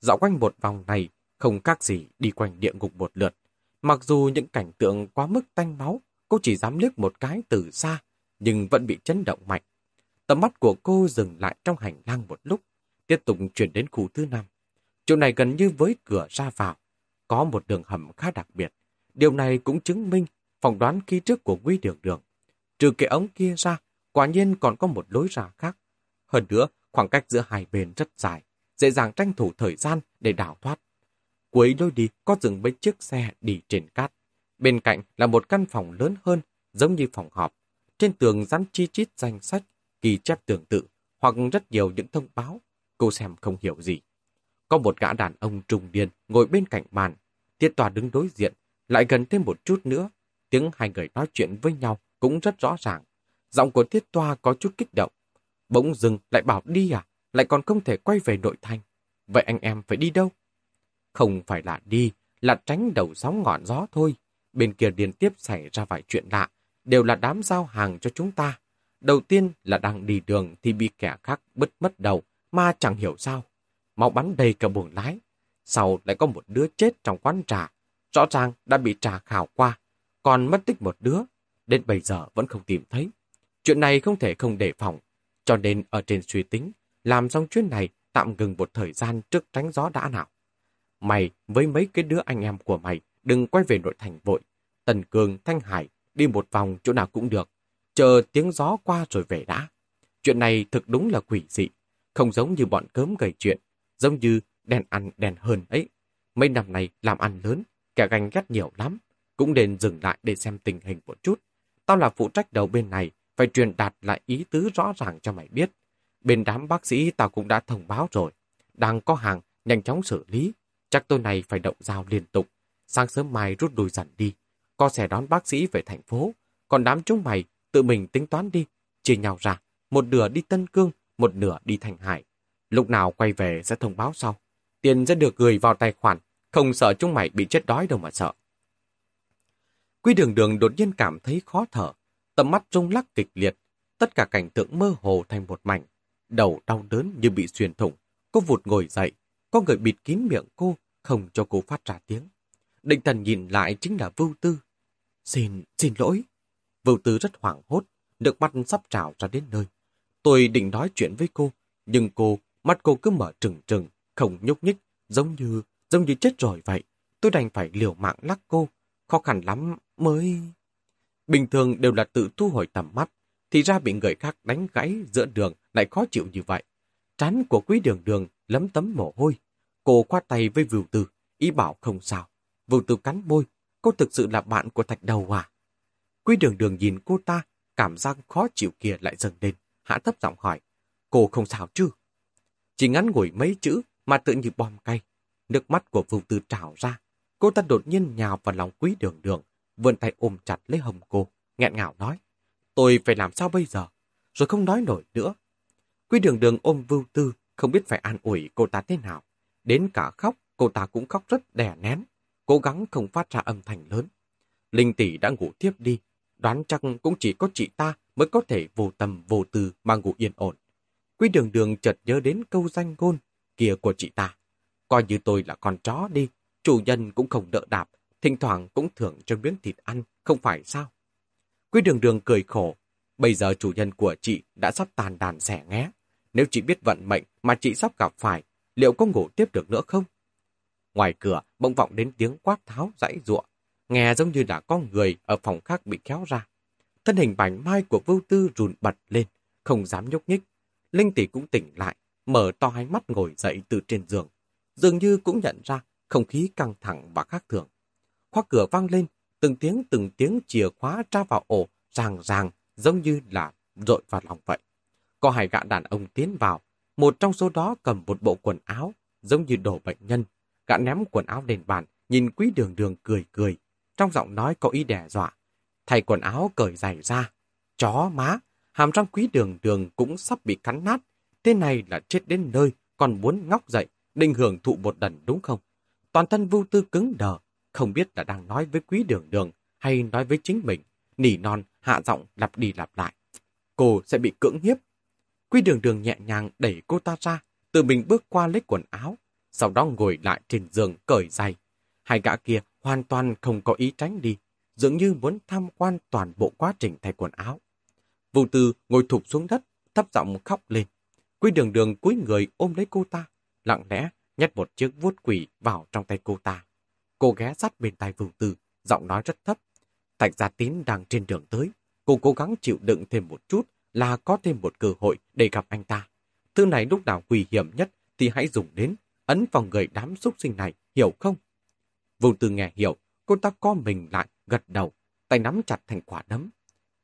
Dạo quanh một vòng này, không khác gì đi quanh địa ngục một lượt. Mặc dù những cảnh tượng quá mức tanh máu, cô chỉ dám liếc một cái từ xa, nhưng vẫn bị chấn động mạnh. Tầm mắt của cô dừng lại trong hành lang một lúc, tiếp tục chuyển đến khu thứ năm. Chỗ này gần như với cửa ra vào, có một đường hầm khá đặc biệt. Điều này cũng chứng minh phỏng đoán khi trước của Quý Đường Đường. Trừ cái ống kia ra, quả nhiên còn có một lối ra khác. Hơn nữa, khoảng cách giữa hai bên rất dài, dễ dàng tranh thủ thời gian để đào thoát. Cuối lối đi có dừng mấy chiếc xe đi trên cát. Bên cạnh là một căn phòng lớn hơn, giống như phòng họp. Trên tường dán chi chít danh sách, ghi chép tương tự, hoặc rất nhiều những thông báo. Cô xem không hiểu gì. Có một gã đàn ông trùng điên ngồi bên cạnh bàn. Tiết tòa đứng đối diện, lại gần thêm một chút nữa. Tiếng hai người nói chuyện với nhau cũng rất rõ ràng. Giọng của tiết tòa có chút kích động. Bỗng dừng lại bảo đi à? Lại còn không thể quay về nội thành. Vậy anh em phải đi đâu? Không phải là đi, là tránh đầu sóng ngọn gió thôi. Bên kia liên tiếp xảy ra vài chuyện lạ, đều là đám giao hàng cho chúng ta. Đầu tiên là đang đi đường thì bị kẻ khác bứt mất đầu, mà chẳng hiểu sao. Máu bắn đầy cả buồng lái. Sau lại có một đứa chết trong quán trà. Rõ ràng đã bị trà khảo qua, còn mất tích một đứa. Đến bây giờ vẫn không tìm thấy. Chuyện này không thể không đề phòng, cho nên ở trên suy tính, làm xong chuyến này tạm ngừng một thời gian trước tránh gió đã nào. Mày với mấy cái đứa anh em của mày đừng quay về nội thành vội. Tần Cường, Thanh Hải đi một vòng chỗ nào cũng được. Chờ tiếng gió qua rồi về đã. Chuyện này thực đúng là quỷ dị. Không giống như bọn cớm gầy chuyện. Giống như đèn ăn đèn hơn ấy. Mấy năm này làm ăn lớn, kẻ ganh ghét nhiều lắm. Cũng nên dừng lại để xem tình hình một chút. Tao là phụ trách đầu bên này, phải truyền đạt lại ý tứ rõ ràng cho mày biết. Bên đám bác sĩ tao cũng đã thông báo rồi. Đang có hàng, nhanh chóng xử lý. Chắc tôi này phải động dao liên tục. Sáng sớm mai rút đuôi dần đi. Có xe đón bác sĩ về thành phố. Còn đám chúng mày tự mình tính toán đi. Chia nhau ra. Một nửa đi Tân Cương, một nửa đi Thành Hải. Lúc nào quay về sẽ thông báo sau. Tiền sẽ được gửi vào tài khoản. Không sợ chúng mày bị chết đói đâu mà sợ. Quy đường đường đột nhiên cảm thấy khó thở. Tầm mắt rung lắc kịch liệt. Tất cả cảnh tượng mơ hồ thành một mảnh. Đầu đau đớn như bị xuyên thủng. Cô vụt ngồi dậy. Có người bịt kín miệng cô, không cho cô phát ra tiếng. Định thần nhìn lại chính là Vưu Tư. Xin, xin lỗi. Vưu Tư rất hoảng hốt, nước mắt sắp trào ra đến nơi. Tôi định nói chuyện với cô, nhưng cô, mắt cô cứ mở trừng trừng, không nhúc nhích, giống như, giống như chết rồi vậy. Tôi đành phải liều mạng lắc cô, khó khăn lắm mới... Bình thường đều là tự thu hồi tầm mắt, thì ra bị người khác đánh gãy giữa đường lại khó chịu như vậy. Trán của quý đường đường lấm tấm mồ hôi. Cô khoát tay với Vưu Tư, ý bảo không sao. Vưu Tư cắn môi, cô thực sự là bạn của thạch đầu à? Quý đường đường nhìn cô ta, cảm giác khó chịu kia lại dần lên, hạ thấp giọng hỏi, cô không sao chứ? Chỉ ngắn ngủi mấy chữ mà tự như bom cay, nước mắt của Vưu Tư trào ra. cô ta đột nhiên nhào vào lòng quý đường đường, vươn tay ôm chặt lấy hồng cô, nghẹn ngào nói. Tôi phải làm sao bây giờ? Rồi không nói nổi nữa. Quý đường đường ôm vưu tư, không biết phải an ủi cô ta thế nào. Đến cả khóc, cô ta cũng khóc rất đè nén, cố gắng không phát ra âm thanh lớn. Linh tỷ đã ngủ tiếp đi, đoán chắc cũng chỉ có chị ta mới có thể vô tâm vô tư mà ngủ yên ổn. Quý đường đường chợt nhớ đến câu danh ngôn kia của chị ta. Coi như tôi là con chó đi, chủ nhân cũng không đỡ đạp, thỉnh thoảng cũng thưởng cho miếng thịt ăn, không phải sao? Quý đường đường cười khổ, bây giờ chủ nhân của chị đã sắp tàn đàn xẻ nghé. Nếu chị biết vận mệnh mà chị sắp gặp phải, liệu có ngủ tiếp được nữa không? Ngoài cửa bỗng vọng đến tiếng quát tháo dãy ruộng, nghe giống như là có người ở phòng khác bị kéo ra. Thân hình bảnh mai của vưu tư rùn bật lên, không dám nhúc nhích. Linh tỷ cũng tỉnh lại, mở to hai mắt ngồi dậy từ trên giường. Dường như cũng nhận ra không khí căng thẳng và khác thường. Khóa cửa vang lên, từng tiếng từng tiếng chìa khóa tra vào ổ, ràng ràng, giống như là rội vào lòng vậy. Có hai gã đàn ông tiến vào, một trong số đó cầm một bộ quần áo, giống như đồ bệnh nhân. Gã ném quần áo lên bàn, nhìn quý đường đường cười cười, trong giọng nói có ý đe dọa. Thay quần áo cởi giày ra. Chó má, hàm răng quý đường đường cũng sắp bị cắn nát. Thế này là chết đến nơi, còn muốn ngóc dậy, định hưởng thụ một lần đúng không? Toàn thân vưu tư cứng đờ, không biết là đang nói với quý đường đường hay nói với chính mình. Nỉ non, hạ giọng lặp đi lặp lại. Cô sẽ bị cưỡng hiếp. Quý đường đường nhẹ nhàng đẩy cô ta ra, tự mình bước qua lấy quần áo, sau đó ngồi lại trên giường cởi giày. Hai gã kia hoàn toàn không có ý tránh đi, dường như muốn tham quan toàn bộ quá trình thay quần áo. Vũ Tư ngồi thụp xuống đất, thấp giọng khóc lên. Quý đường đường cúi người ôm lấy cô ta, lặng lẽ nhét một chiếc vuốt quỷ vào trong tay cô ta. Cô ghé sát bên tai Vũ Tư, giọng nói rất thấp. Thạch Gia Tín đang trên đường tới. Cô cố gắng chịu đựng thêm một chút là có thêm một cơ hội để gặp anh ta. Thứ này lúc nào nguy hiểm nhất thì hãy dùng đến, ấn vào người đám xúc sinh này, hiểu không? vùng Tư nghe hiểu, cô ta co mình lại, gật đầu, tay nắm chặt thành quả đấm.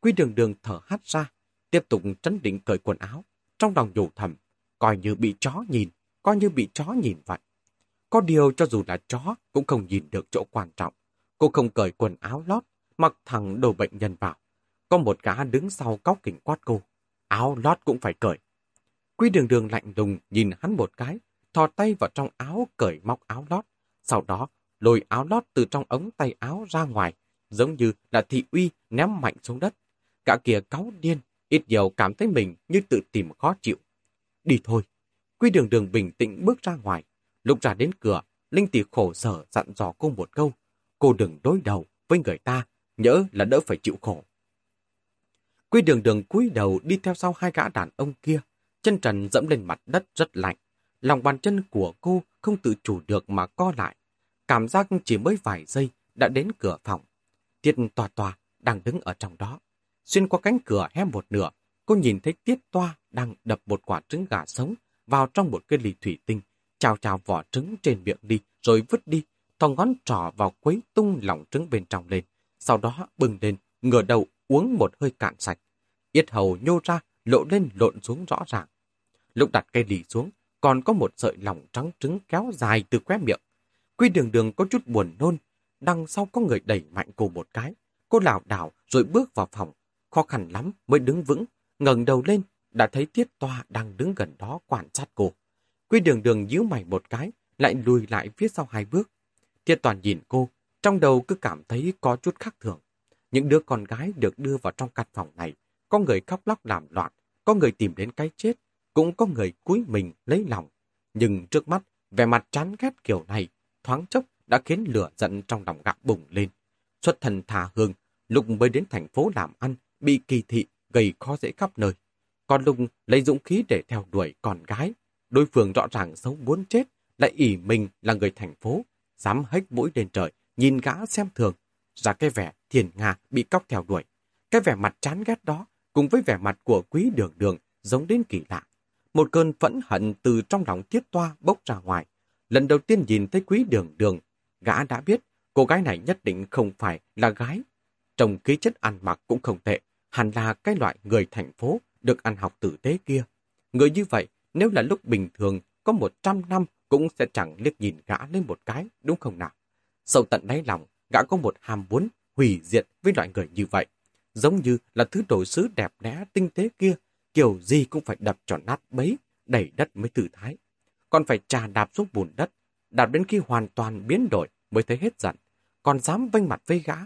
Quy đường đường thở hắt ra, tiếp tục trấn định cởi quần áo, trong lòng nhủ thầm, coi như bị chó nhìn, coi như bị chó nhìn vậy. Có điều cho dù là chó cũng không nhìn được chỗ quan trọng. Cô không cởi quần áo lót, mặc thẳng đồ bệnh nhân vào. Có một gã đứng sau cóc kỉnh quát cô. Áo lót cũng phải cởi. Quy đường đường lạnh lùng nhìn hắn một cái, thò tay vào trong áo cởi móc áo lót. Sau đó lôi áo lót từ trong ống tay áo ra ngoài, giống như là thị uy ném mạnh xuống đất. Cả kia cáu điên, ít nhiều cảm thấy mình như tự tìm khó chịu. Đi thôi. Quy đường đường bình tĩnh bước ra ngoài. Lúc ra đến cửa, Linh tỷ khổ sở dặn dò cô một câu. Cô đừng đối đầu với người ta, nhỡ là đỡ phải chịu khổ. Quy đường đường cúi đầu đi theo sau hai gã đàn ông kia. Chân trần dẫm lên mặt đất rất lạnh. Lòng bàn chân của cô không tự chủ được mà co lại. Cảm giác chỉ mới vài giây đã đến cửa phòng. Tiết toa toa đang đứng ở trong đó. Xuyên qua cánh cửa hé một nửa, cô nhìn thấy Tiết toa đang đập một quả trứng gà sống vào trong một cái ly thủy tinh, chào chào vỏ trứng trên miệng đi, rồi vứt đi, thò ngón trỏ vào quấy tung lòng trứng bên trong lên. Sau đó bừng lên, ngửa đầu uống một hơi cạn sạch. Yết hầu nhô ra, lộ lên lộn xuống rõ ràng. Lúc đặt cây lì xuống, còn có một sợi lỏng trắng trứng kéo dài từ khóe miệng. Quy đường đường có chút buồn nôn, đằng sau có người đẩy mạnh cô một cái. Cô lảo đảo rồi bước vào phòng, khó khăn lắm mới đứng vững, ngẩng đầu lên, đã thấy Tiết Toa đang đứng gần đó quan sát cô. Quy đường đường nhíu mày một cái, lại lùi lại phía sau hai bước. Tiết Toàn nhìn cô, trong đầu cứ cảm thấy có chút khác thường. Những đứa con gái được đưa vào trong căn phòng này, có người khóc lóc làm loạn, có người tìm đến cái chết, cũng có người cúi mình lấy lòng. Nhưng trước mắt, vẻ mặt chán ghét kiểu này, thoáng chốc đã khiến lửa giận trong lòng gã bùng lên. Xuất thần thả hương, lúc mới đến thành phố làm ăn, bị kỳ thị, gây khó dễ khắp nơi. Còn lùng lấy dũng khí để theo đuổi con gái. Đối phương rõ ràng xấu muốn chết, lại ỷ mình là người thành phố, dám hếch mũi lên trời, nhìn gã xem thường, ra cái vẻ thiền nga bị cóc theo đuổi. Cái vẻ mặt chán ghét đó, cùng với vẻ mặt của quý đường đường, giống đến kỳ lạ. Một cơn phẫn hận từ trong lòng tiết toa bốc ra ngoài. Lần đầu tiên nhìn thấy quý đường đường, gã đã biết cô gái này nhất định không phải là gái. Trong khí chất ăn mặc cũng không tệ, hẳn là cái loại người thành phố được ăn học tử tế kia. Người như vậy, nếu là lúc bình thường, có một trăm năm cũng sẽ chẳng liếc nhìn gã lên một cái, đúng không nào? Sâu tận đáy lòng, gã có một ham muốn hủy diệt với loại người như vậy. Giống như là thứ đồ sứ đẹp đẽ tinh tế kia, kiểu gì cũng phải đập cho nát bấy, đẩy đất mới tự thái. Còn phải trà đạp xuống bùn đất, đạp đến khi hoàn toàn biến đổi mới thấy hết giận. Còn dám vênh mặt với gã,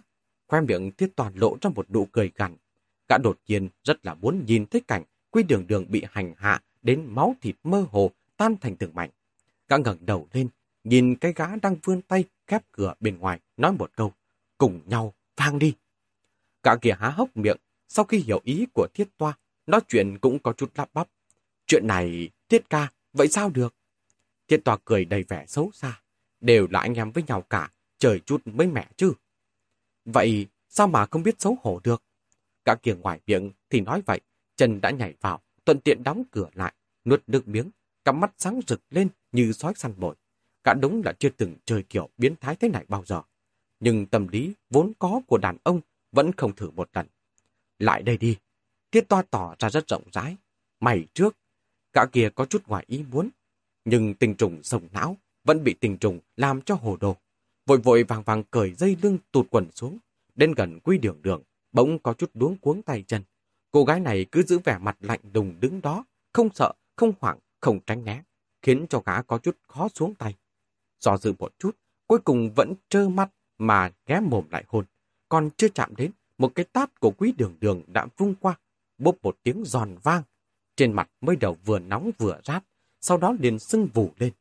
khoe miệng tiết toàn lộ ra một nụ cười gằn. Gã đột nhiên rất là muốn nhìn thấy cảnh quy đường đường bị hành hạ đến máu thịt mơ hồ tan thành từng mảnh. Gã ngẩng đầu lên, nhìn cái gã đang vươn tay khép cửa bên ngoài, nói một câu, cùng nhau, vang đi. gã kia há hốc miệng, sau khi hiểu ý của thiết toa, nói chuyện cũng có chút lắp bắp. Chuyện này, thiết ca, vậy sao được? Thiết toa cười đầy vẻ xấu xa, đều là anh em với nhau cả, trời chút mới mẹ chứ. Vậy sao mà không biết xấu hổ được? Cả kia ngoài miệng thì nói vậy, chân đã nhảy vào, thuận tiện đóng cửa lại, nuốt nước miếng, cặp mắt sáng rực lên như sói săn mồi. Cả đúng là chưa từng chơi kiểu biến thái thế này bao giờ. Nhưng tâm lý vốn có của đàn ông vẫn không thử một lần. Lại đây đi. Tiết toa tỏ ra rất rộng rãi. Mày trước. Cả kia có chút ngoài ý muốn. Nhưng tình trùng sồng não vẫn bị tình trùng làm cho hồ đồ. Vội vội vàng vàng cởi dây lưng tụt quần xuống. Đến gần quy đường đường, bỗng có chút đuống cuống tay chân. Cô gái này cứ giữ vẻ mặt lạnh đùng đứng đó, không sợ, không hoảng, không tránh né, khiến cho gã có chút khó xuống tay. Do dự một chút, cuối cùng vẫn trơ mắt mà ghé mồm lại hôn. Còn chưa chạm đến, một cái tát của quý đường đường đã vung qua, bốp một tiếng giòn vang. Trên mặt mới đầu vừa nóng vừa rát, sau đó liền sưng vù lên.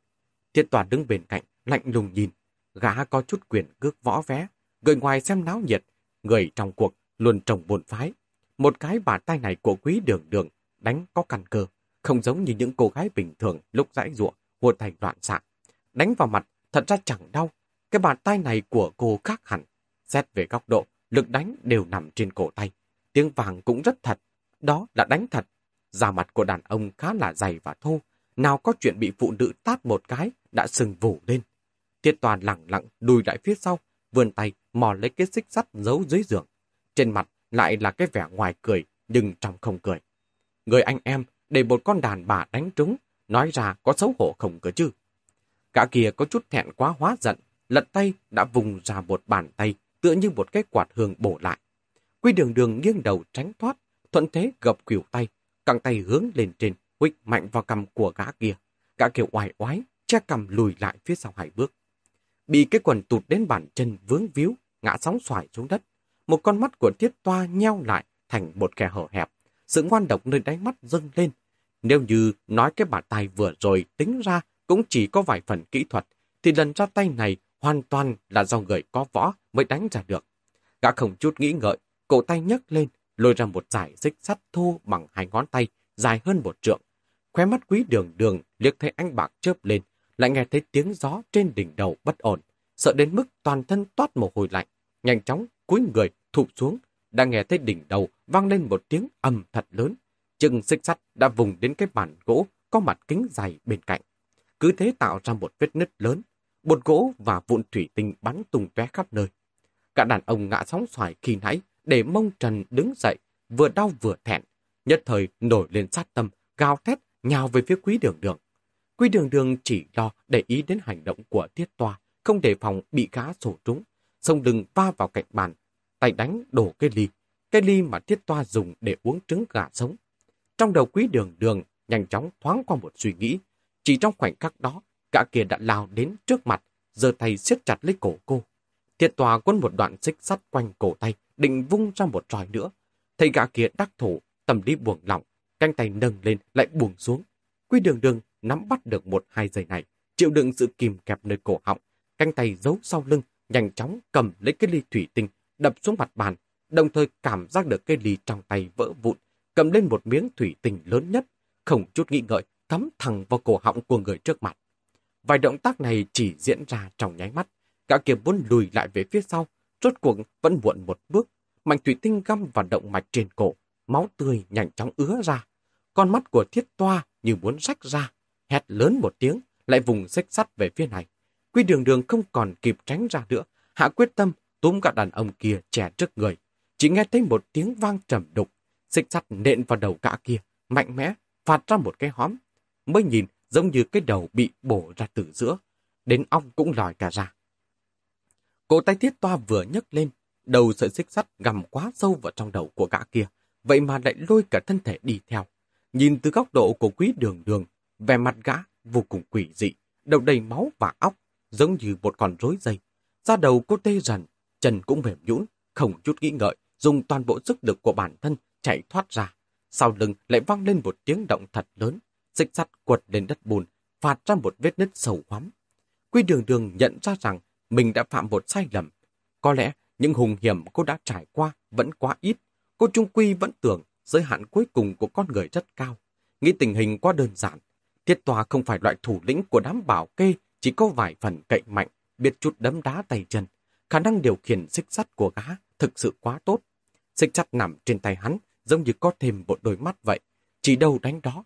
Thiết tòa đứng bên cạnh, lạnh lùng nhìn. Gã có chút quyền cước võ vé, người ngoài xem náo nhiệt. Người trong cuộc luôn trồng buồn phái. Một cái bàn tay này của quý đường đường đánh có căn cơ, không giống như những cô gái bình thường lúc rãi ruộng, hùa thành loạn xạ. Đánh vào mặt, thật ra chẳng đau. Cái bàn tay này của cô khác hẳn. Xét về góc độ, lực đánh đều nằm trên cổ tay. Tiếng vàng cũng rất thật. Đó là đánh thật. Da mặt của đàn ông khá là dày và thô. Nào có chuyện bị phụ nữ tát một cái đã sừng vù lên. Tiết toàn lặng lặng đùi lại phía sau, vươn tay mò lấy cái xích sắt giấu dưới giường. Trên mặt lại là cái vẻ ngoài cười, nhưng trong không cười. Người anh em để một con đàn bà đánh trúng, nói ra có xấu hổ không cơ chứ. Cả kia có chút thẹn quá hóa giận, lật tay đã vùng ra một bàn tay, tựa như một cái quạt hương bổ lại. Quy đường đường nghiêng đầu tránh thoát, thuận thế gập quỷu tay, căng tay hướng lên trên, huých mạnh vào cầm của gã kia. Gã kiểu oai oái, che cầm lùi lại phía sau hai bước. Bị cái quần tụt đến bàn chân vướng víu, ngã sóng xoài xuống đất. Một con mắt của tiết toa nheo lại thành một kẻ hở hẹp. Sự ngoan độc nơi đáy mắt dâng lên. Nếu như nói cái bàn tay vừa rồi tính ra cũng chỉ có vài phần kỹ thuật, thì lần ra tay này hoàn toàn là do người có võ mới đánh ra được. Gã không chút nghĩ ngợi, cổ tay nhấc lên, lôi ra một giải xích sắt thô bằng hai ngón tay, dài hơn một trượng. Khóe mắt quý đường đường liếc thấy anh bạc chớp lên, lại nghe thấy tiếng gió trên đỉnh đầu bất ổn, sợ đến mức toàn thân toát mồ hôi lạnh, nhanh chóng cúi người thụp xuống, đã nghe thấy đỉnh đầu vang lên một tiếng ầm thật lớn. Chừng xích sắt đã vùng đến cái bàn gỗ có mặt kính dày bên cạnh. Cứ thế tạo ra một vết nứt lớn, bột gỗ và vụn thủy tinh bắn tung tóe khắp nơi. Cả đàn ông ngã sóng xoài khi nãy để mông trần đứng dậy, vừa đau vừa thẹn, nhất thời nổi lên sát tâm, gào thét, nhào về phía quý đường đường. Quý đường đường chỉ lo để ý đến hành động của tiết toa, không đề phòng bị cá sổ trúng, sông đừng va vào cạnh bàn, tay đánh đổ cái ly, cái ly mà tiết toa dùng để uống trứng gà sống. Trong đầu quý đường đường nhanh chóng thoáng qua một suy nghĩ, chỉ trong khoảnh khắc đó, gã kia đã lao đến trước mặt, giơ tay siết chặt lấy cổ cô. Tiết tòa quấn một đoạn xích sắt quanh cổ tay, định vung ra một tròi nữa. Thầy gã kia đắc thủ, tầm đi buồng lỏng, canh tay nâng lên lại buông xuống. Quy đường đường nắm bắt được một hai giây này, chịu đựng sự kìm kẹp nơi cổ họng, canh tay giấu sau lưng, nhanh chóng cầm lấy cái ly thủy tinh, đập xuống mặt bàn, đồng thời cảm giác được cái ly trong tay vỡ vụn, cầm lên một miếng thủy tinh lớn nhất, không chút nghĩ ngợi, thấm thẳng vào cổ họng của người trước mặt. Vài động tác này chỉ diễn ra trong nháy mắt, cả kia muốn lùi lại về phía sau, rốt cuộc vẫn muộn một bước, mảnh thủy tinh găm vào động mạch trên cổ, máu tươi nhanh chóng ứa ra. Con mắt của thiết toa như muốn rách ra, hét lớn một tiếng, lại vùng xích sắt về phía này. Quy đường đường không còn kịp tránh ra nữa, hạ quyết tâm túm cả đàn ông kia trẻ trước người. Chỉ nghe thấy một tiếng vang trầm đục, xích sắt nện vào đầu cả kia, mạnh mẽ, phạt ra một cái hóm. Mới nhìn giống như cái đầu bị bổ ra từ giữa, đến ong cũng lòi cả ra. Cổ tay thiết toa vừa nhấc lên, đầu sợi xích sắt gầm quá sâu vào trong đầu của gã kia, vậy mà lại lôi cả thân thể đi theo. Nhìn từ góc độ của quý đường đường, vẻ mặt gã vô cùng quỷ dị, đầu đầy máu và óc, giống như một con rối dây. Da đầu cô tê rần, chân cũng mềm nhũn, không chút nghĩ ngợi, dùng toàn bộ sức lực của bản thân chạy thoát ra. Sau lưng lại vang lên một tiếng động thật lớn, xích sắt quật lên đất bùn, phạt ra một vết nứt sâu hoắm. Quy đường đường nhận ra rằng mình đã phạm một sai lầm. Có lẽ những hùng hiểm cô đã trải qua vẫn quá ít. Cô Trung Quy vẫn tưởng giới hạn cuối cùng của con người rất cao. Nghĩ tình hình quá đơn giản. Thiết tòa không phải loại thủ lĩnh của đám bảo kê, chỉ có vài phần cậy mạnh, biết chút đấm đá tay chân. Khả năng điều khiển xích sắt của gã thực sự quá tốt. Xích sắt nằm trên tay hắn, giống như có thêm một đôi mắt vậy. Chỉ đâu đánh đó.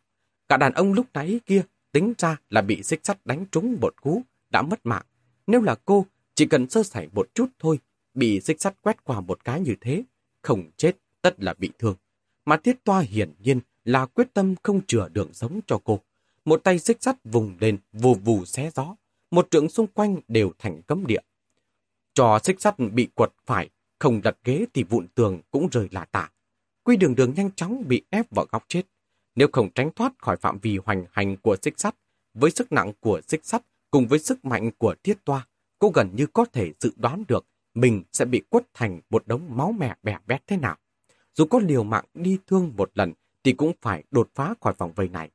Cả đàn ông lúc nãy kia tính ra là bị xích sắt đánh trúng một cú, đã mất mạng. Nếu là cô, chỉ cần sơ sẩy một chút thôi, bị xích sắt quét qua một cái như thế, không chết, tất là bị thương. Mà thiết toa hiển nhiên là quyết tâm không chừa đường sống cho cô. Một tay xích sắt vùng lên, vù vù xé gió, một trượng xung quanh đều thành cấm địa. Trò xích sắt bị quật phải, không đặt ghế thì vụn tường cũng rời là tả. Quy đường đường nhanh chóng bị ép vào góc chết. Nếu không tránh thoát khỏi phạm vi hoành hành của xích sắt, với sức nặng của xích sắt cùng với sức mạnh của thiết toa, cô gần như có thể dự đoán được mình sẽ bị quất thành một đống máu mẹ bẻ bét thế nào. Dù có liều mạng đi thương một lần thì cũng phải đột phá khỏi vòng vây này.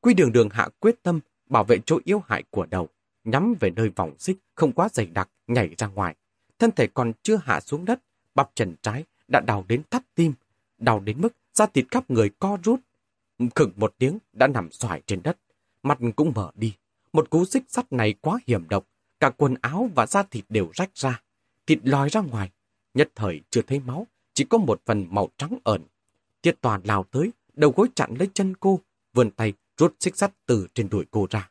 Quy đường đường hạ quyết tâm bảo vệ chỗ yếu hại của đầu, nhắm về nơi vòng xích không quá dày đặc nhảy ra ngoài. Thân thể còn chưa hạ xuống đất, bắp chân trái đã đau đến thắt tim, đau đến mức da thịt khắp người co rút. Khựng một tiếng đã nằm xoài trên đất, mặt cũng mở đi. Một cú xích sắt này quá hiểm độc, cả quần áo và da thịt đều rách ra. Thịt lòi ra ngoài, nhất thời chưa thấy máu, chỉ có một phần màu trắng ẩn. Tiết toàn lao tới, đầu gối chặn lấy chân cô, vươn tay rút xích sắt từ trên đùi cô ra.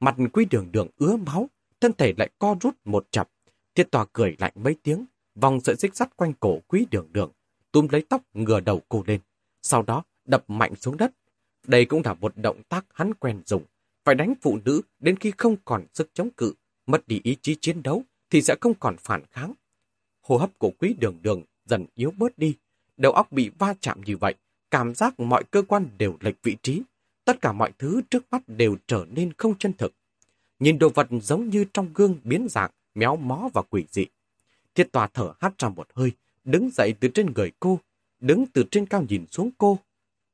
Mặt quý đường đường ứa máu, thân thể lại co rút một chập. Tiết tòa cười lạnh mấy tiếng, vòng sợi xích sắt quanh cổ quý đường đường, túm lấy tóc ngừa đầu cô lên. Sau đó đập mạnh xuống đất. Đây cũng là một động tác hắn quen dùng. Phải đánh phụ nữ đến khi không còn sức chống cự, mất đi ý chí chiến đấu thì sẽ không còn phản kháng. Hô hấp của quý đường đường dần yếu bớt đi. Đầu óc bị va chạm như vậy, cảm giác mọi cơ quan đều lệch vị trí. Tất cả mọi thứ trước mắt đều trở nên không chân thực. Nhìn đồ vật giống như trong gương biến dạng, méo mó và quỷ dị. Thiết tòa thở hắt ra một hơi, đứng dậy từ trên người cô, đứng từ trên cao nhìn xuống cô.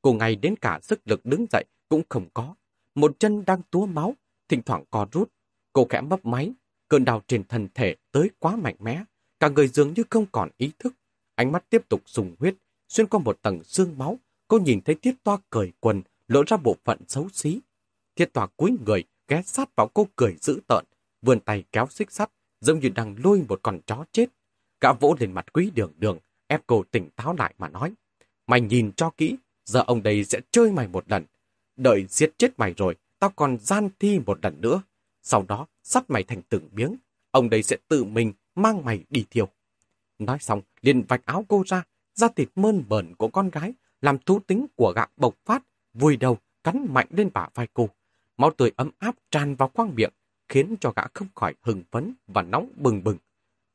Cô ngay đến cả sức lực đứng dậy cũng không có. Một chân đang túa máu, thỉnh thoảng co rút. Cô khẽ mấp máy, cơn đau trên thân thể tới quá mạnh mẽ. Cả người dường như không còn ý thức. Ánh mắt tiếp tục sùng huyết, xuyên qua một tầng xương máu. Cô nhìn thấy Tiết toa cởi quần, lộ ra bộ phận xấu xí. Tiết toa cúi người, ghé sát vào cô cười dữ tợn, vươn tay kéo xích sắt, giống như đang lôi một con chó chết. Gã vỗ lên mặt quý đường đường, ép cô tỉnh táo lại mà nói. Mày nhìn cho kỹ, giờ ông đây sẽ chơi mày một lần. Đợi giết chết mày rồi, tao còn gian thi một lần nữa. Sau đó, sắt mày thành từng miếng. Ông đây sẽ tự mình mang mày đi thiêu. Nói xong, liền vạch áo cô ra, da thịt mơn bờn của con gái, làm thú tính của gã bộc phát, vùi đầu, cắn mạnh lên bả vai cô. Máu tươi ấm áp tràn vào khoang miệng, khiến cho gã không khỏi hừng phấn và nóng bừng bừng.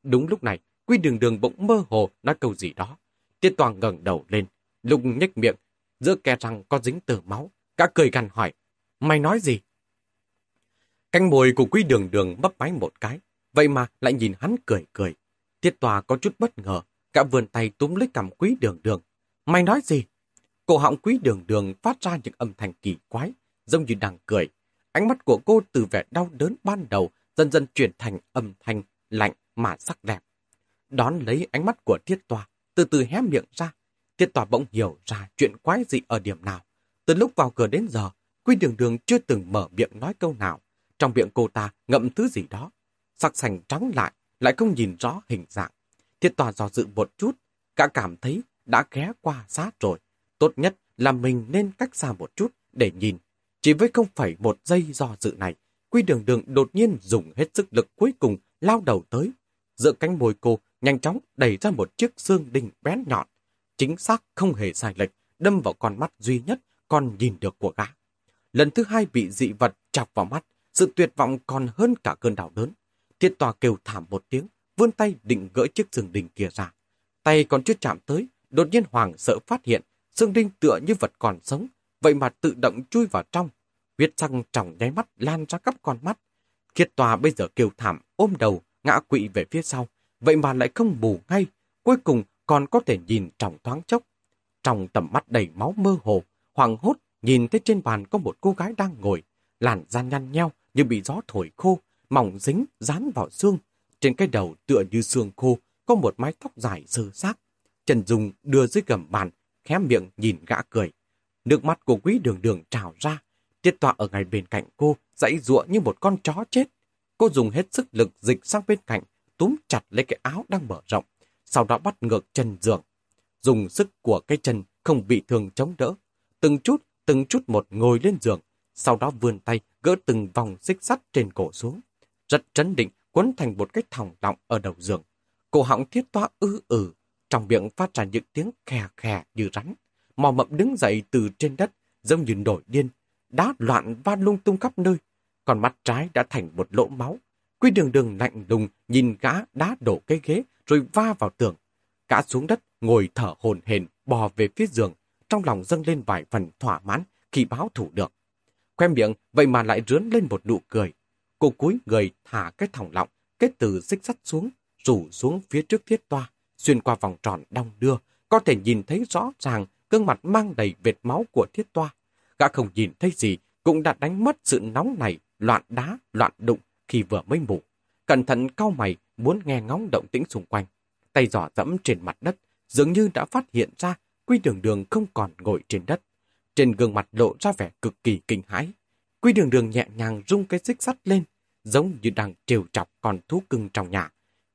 Đúng lúc này, Quy đường đường bỗng mơ hồ nói câu gì đó. Tiết toàn ngẩng đầu lên, lục nhếch miệng, giữa kè răng có dính tờ máu. Gã cười gằn hỏi, mày nói gì? Canh mồi của quý đường đường bắp máy một cái, vậy mà lại nhìn hắn cười cười. Tiết tòa có chút bất ngờ, cả vườn tay túm lấy cầm quý đường đường. Mày nói gì? Cổ họng quý đường đường phát ra những âm thanh kỳ quái, giống như đang cười. Ánh mắt của cô từ vẻ đau đớn ban đầu dần dần chuyển thành âm thanh lạnh mà sắc đẹp. Đón lấy ánh mắt của thiết tòa, từ từ hé miệng ra. Thiết tòa bỗng hiểu ra chuyện quái dị ở điểm nào. Từ lúc vào cửa đến giờ, Quy Đường Đường chưa từng mở miệng nói câu nào. Trong miệng cô ta ngậm thứ gì đó. Sắc sành trắng lại, lại không nhìn rõ hình dạng. Thiết tòa do dự một chút, cả cảm thấy đã ghé qua sát rồi. Tốt nhất là mình nên cách xa một chút để nhìn. Chỉ với không phải một giây do dự này, Quy Đường Đường đột nhiên dùng hết sức lực cuối cùng lao đầu tới. Giữa cánh môi cô nhanh chóng đẩy ra một chiếc xương đinh bén nhọn. Chính xác không hề sai lệch, đâm vào con mắt duy nhất còn nhìn được của gã. Lần thứ hai bị dị vật chọc vào mắt, sự tuyệt vọng còn hơn cả cơn đau đớn. Thiết tòa kêu thảm một tiếng, vươn tay định gỡ chiếc giường đình kia ra. Tay còn chưa chạm tới, đột nhiên Hoàng sợ phát hiện, xương đinh tựa như vật còn sống, vậy mà tự động chui vào trong. Huyết răng tròng nháy mắt lan ra khắp con mắt. thiên tòa bây giờ kêu thảm, ôm đầu, ngã quỵ về phía sau, vậy mà lại không bù ngay, cuối cùng còn có thể nhìn trong thoáng chốc. Trong tầm mắt đầy máu mơ hồ, hoàng hốt nhìn thấy trên bàn có một cô gái đang ngồi, làn da nhăn nheo như bị gió thổi khô, mỏng dính, dán vào xương. Trên cái đầu tựa như xương khô, có một mái tóc dài sơ xác. Trần Dung đưa dưới gầm bàn, khé miệng nhìn gã cười. Nước mắt của quý đường đường trào ra, tiết tọa ở ngay bên cạnh cô, dãy ruộng như một con chó chết. Cô dùng hết sức lực dịch sang bên cạnh, túm chặt lấy cái áo đang mở rộng, sau đó bắt ngược chân giường. Dùng sức của cái chân không bị thương chống đỡ. Từng chút, từng chút một ngồi lên giường, sau đó vươn tay gỡ từng vòng xích sắt trên cổ xuống. Rất trấn định, quấn thành một cái thòng lọng ở đầu giường. Cổ họng thiết toa ư ử, trong miệng phát ra những tiếng khè khè như rắn. Mò mậm đứng dậy từ trên đất, giống như nổi điên. Đá loạn va lung tung khắp nơi. Còn mắt trái đã thành một lỗ máu. Quy đường đường lạnh lùng nhìn gã đá đổ cái ghế rồi va vào tường. Gã xuống đất, ngồi thở hồn hển bò về phía giường, trong lòng dâng lên vài phần thỏa mãn khi báo thủ được. Khoe miệng vậy mà lại rướn lên một nụ cười. Cô cúi người thả cái thòng lọng, kết từ xích sắt xuống, rủ xuống phía trước thiết toa, xuyên qua vòng tròn đong đưa, có thể nhìn thấy rõ ràng gương mặt mang đầy vệt máu của thiết toa. Gã không nhìn thấy gì, cũng đã đánh mất sự nóng này, loạn đá, loạn đụng khi vừa mới ngủ. Cẩn thận cau mày, muốn nghe ngóng động tĩnh xung quanh. Tay giỏ dẫm trên mặt đất, dường như đã phát hiện ra Quy đường đường không còn ngồi trên đất. Trên gương mặt lộ ra vẻ cực kỳ kinh hãi. Quy đường đường nhẹ nhàng rung cái xích sắt lên, giống như đang trêu chọc con thú cưng trong nhà.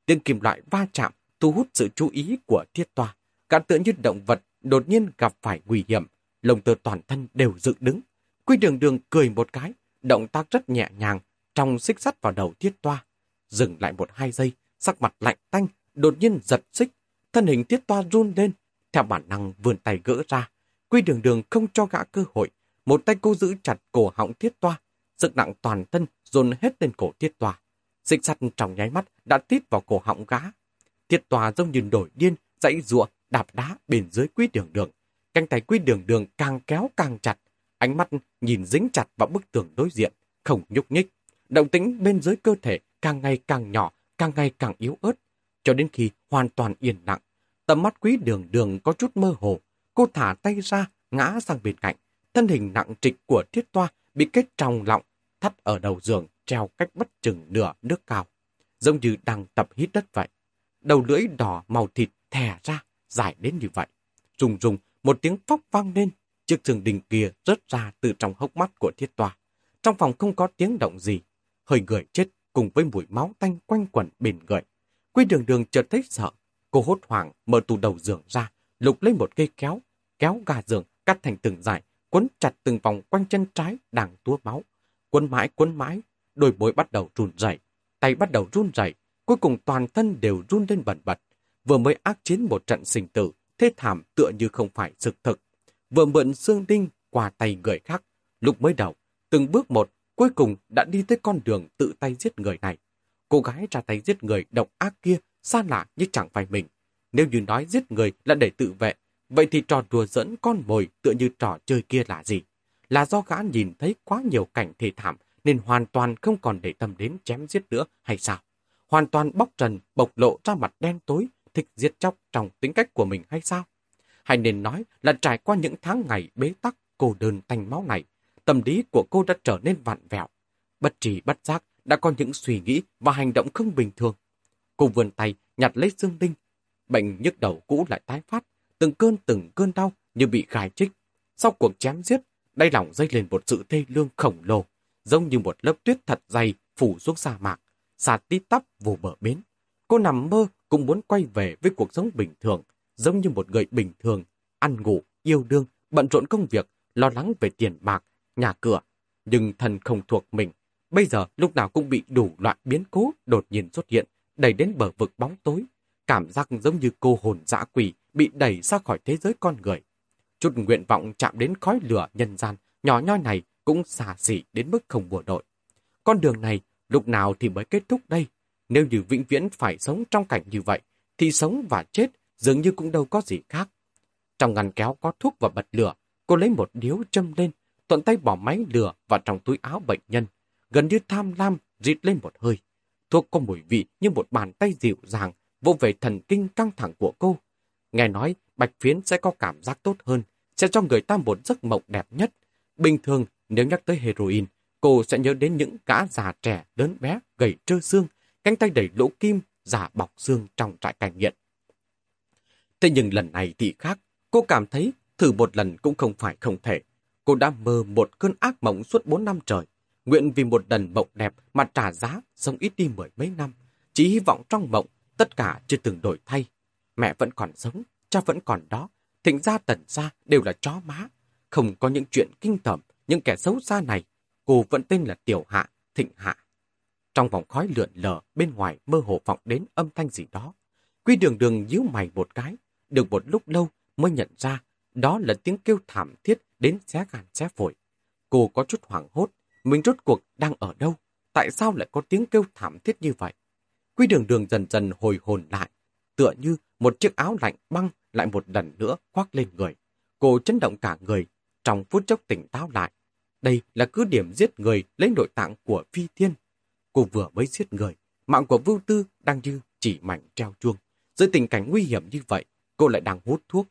Tiếng kim loại va chạm thu hút sự chú ý của thiết toa. Cả tựa như động vật đột nhiên gặp phải nguy hiểm, lồng tơ toàn thân đều dựng đứng. Quy đường đường cười một cái, động tác rất nhẹ nhàng, trong xích sắt vào đầu thiết toa. Dừng lại một hai giây, sắc mặt lạnh tanh, đột nhiên giật xích. Thân hình thiết toa run lên, theo bản năng vươn tay gỡ ra. Quy đường đường không cho gã cơ hội. Một tay cô giữ chặt cổ họng thiết toa. Sức nặng toàn thân dồn hết lên cổ thiết toa. Xích sắt trong nháy mắt đã tít vào cổ họng gã. Thiết toa giống như đổi điên, dãy ruộng, đạp đá bên dưới quy đường đường. Cánh tay quy đường đường càng kéo càng chặt. Ánh mắt nhìn dính chặt vào bức tường đối diện, không nhúc nhích. Động tĩnh bên dưới cơ thể càng ngày càng nhỏ, càng ngày càng yếu ớt, cho đến khi hoàn toàn yên lặng. Tầm mắt quý đường đường có chút mơ hồ, cô thả tay ra, ngã sang bên cạnh. Thân hình nặng trịch của thiết toa bị kết trong lọng, thắt ở đầu giường, treo cách bất chừng nửa nước cao. Giống như đang tập hít đất vậy. Đầu lưỡi đỏ màu thịt thè ra, dài đến như vậy. Rùng rùng, một tiếng phóc vang lên, chiếc giường đình kia rớt ra từ trong hốc mắt của thiết toa. Trong phòng không có tiếng động gì, hơi người chết cùng với mùi máu tanh quanh quẩn bền người. Quy đường đường chợt thấy sợ, cô hốt hoảng mở tủ đầu giường ra, lục lấy một cây kéo, kéo gà giường cắt thành từng dải, quấn chặt từng vòng quanh chân trái đang túa máu. Quấn mãi quấn mãi, đôi bối bắt đầu run rẩy, tay bắt đầu run rẩy, cuối cùng toàn thân đều run lên bẩn bật. Vừa mới ác chiến một trận sinh tử, thế thảm tựa như không phải sự thực. Vừa mượn xương đinh qua tay người khác, lúc mới đầu, từng bước một cuối cùng đã đi tới con đường tự tay giết người này. Cô gái ra tay giết người độc ác kia xa lạ như chẳng phải mình. Nếu như nói giết người là để tự vệ, vậy thì trò đùa dẫn con mồi tựa như trò chơi kia là gì? Là do gã nhìn thấy quá nhiều cảnh thê thảm nên hoàn toàn không còn để tâm đến chém giết nữa hay sao? Hoàn toàn bóc trần, bộc lộ ra mặt đen tối, thích giết chóc trong tính cách của mình hay sao? Hay nên nói là trải qua những tháng ngày bế tắc, cô đơn tanh máu này, tâm lý của cô đã trở nên vặn vẹo. Bất trì bất giác đã có những suy nghĩ và hành động không bình thường. Cô vươn tay nhặt lấy dương đinh. Bệnh nhức đầu cũ lại tái phát, từng cơn từng cơn đau như bị gai chích. Sau cuộc chém giết, đáy lòng dây lên một sự thê lương khổng lồ, giống như một lớp tuyết thật dày phủ xuống sa mạc, sạt tít tắp vô bờ bến. Cô nằm mơ cũng muốn quay về với cuộc sống bình thường, giống như một người bình thường, ăn ngủ, yêu đương, bận rộn công việc, lo lắng về tiền bạc, nhà cửa. Nhưng thần không thuộc mình. Bây giờ lúc nào cũng bị đủ loại biến cố đột nhiên xuất hiện, đẩy đến bờ vực bóng tối. Cảm giác giống như cô hồn dã quỷ bị đẩy ra khỏi thế giới con người. Chút nguyện vọng chạm đến khói lửa nhân gian, nhỏ nhoi này cũng xà xỉ đến mức không bùa đội. Con đường này lúc nào thì mới kết thúc đây? Nếu như vĩnh viễn phải sống trong cảnh như vậy, thì sống và chết dường như cũng đâu có gì khác. Trong ngăn kéo có thuốc và bật lửa, cô lấy một điếu châm lên, thuận tay bỏ máy lửa vào trong túi áo bệnh nhân, gần như tham lam rít lên một hơi. Thuốc có mùi vị như một bàn tay dịu dàng, vô về thần kinh căng thẳng của cô. Nghe nói bạch phiến sẽ có cảm giác tốt hơn, sẽ cho người ta một giấc mộng đẹp nhất. Bình thường, nếu nhắc tới heroin, cô sẽ nhớ đến những gã già trẻ, lớn bé, gầy trơ xương, cánh tay đầy lỗ kim, giả bọc xương trong trại cai nghiện. Thế nhưng lần này thì khác, cô cảm thấy thử một lần cũng không phải không thể. Cô đã mơ một cơn ác mộng suốt bốn năm trời, nguyện vì một lần mộng đẹp mà trả giá sống ít đi mười mấy năm. Chỉ hy vọng trong mộng tất cả chưa từng đổi thay. Mẹ vẫn còn sống, cha vẫn còn đó, thịnh gia tần gia đều là chó má. Không có những chuyện kinh tởm, những kẻ xấu xa này, cô vẫn tên là Tiểu Hạ, Thịnh Hạ. Trong vòng khói lượn lờ bên ngoài mơ hồ vọng đến âm thanh gì đó. Quy đường đường nhíu mày một cái, được một lúc lâu mới nhận ra đó là tiếng kêu thảm thiết đến xé gan xé phổi. Cô có chút hoảng hốt, mình rốt cuộc đang ở đâu? Tại sao lại có tiếng kêu thảm thiết như vậy? Quy đường đường dần dần hồi hồn lại, tựa như một chiếc áo lạnh băng lại một lần nữa khoác lên người. Cô chấn động cả người, trong phút chốc tỉnh táo lại. Đây là cứ điểm giết người lấy nội tạng của phi thiên. Cô vừa mới giết người, mạng của Vưu Tư đang như chỉ mảnh treo chuông. Dưới tình cảnh nguy hiểm như vậy, cô lại đang hút thuốc.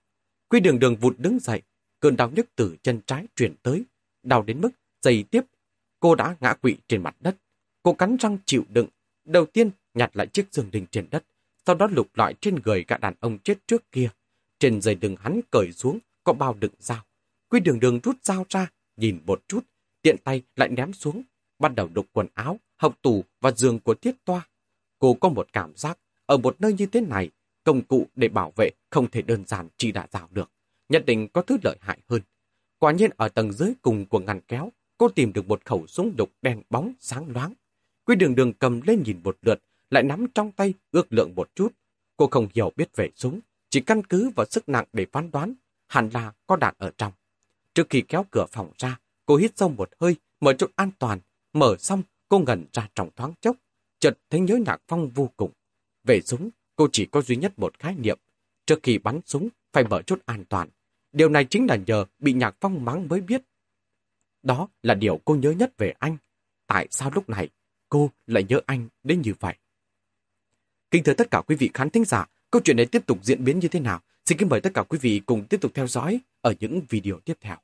Quy đường đường vụt đứng dậy, cơn đau nhức từ chân trái chuyển tới, đau đến mức giày tiếp. Cô đã ngã quỵ trên mặt đất. Cô cắn răng chịu đựng. Đầu tiên nhặt lại chiếc giường đình trên đất, sau đó lục lọi trên người gã đàn ông chết trước kia. Trên dây đường hắn cởi xuống, có bao đựng dao. Quy đường đường rút dao ra, nhìn một chút, tiện tay lại ném xuống, bắt đầu đục quần áo, học tủ và giường của thiết toa. Cô có một cảm giác, ở một nơi như thế này, công cụ để bảo vệ không thể đơn giản chỉ đã rào được. Nhất định có thứ lợi hại hơn. Quả nhiên ở tầng dưới cùng của ngăn kéo, cô tìm được một khẩu súng đục đen bóng sáng loáng. Quy đường đường cầm lên nhìn một lượt, lại nắm trong tay ước lượng một chút. Cô không hiểu biết về súng, chỉ căn cứ vào sức nặng để phán đoán, hẳn là có đạn ở trong. Trước khi kéo cửa phòng ra, cô hít sâu một hơi, mở chỗ an toàn, mở xong cô ngẩn ra trong thoáng chốc, chợt thấy nhớ nhạc phong vô cùng. Về súng, cô chỉ có duy nhất một khái niệm, trước khi bắn súng phải mở chốt an toàn. Điều này chính là nhờ bị nhạc phong mắng mới biết. Đó là điều cô nhớ nhất về anh. Tại sao lúc này cô lại nhớ anh đến như vậy? Kính thưa tất cả quý vị khán thính giả, câu chuyện này tiếp tục diễn biến như thế nào? Xin kính mời tất cả quý vị cùng tiếp tục theo dõi ở những video tiếp theo.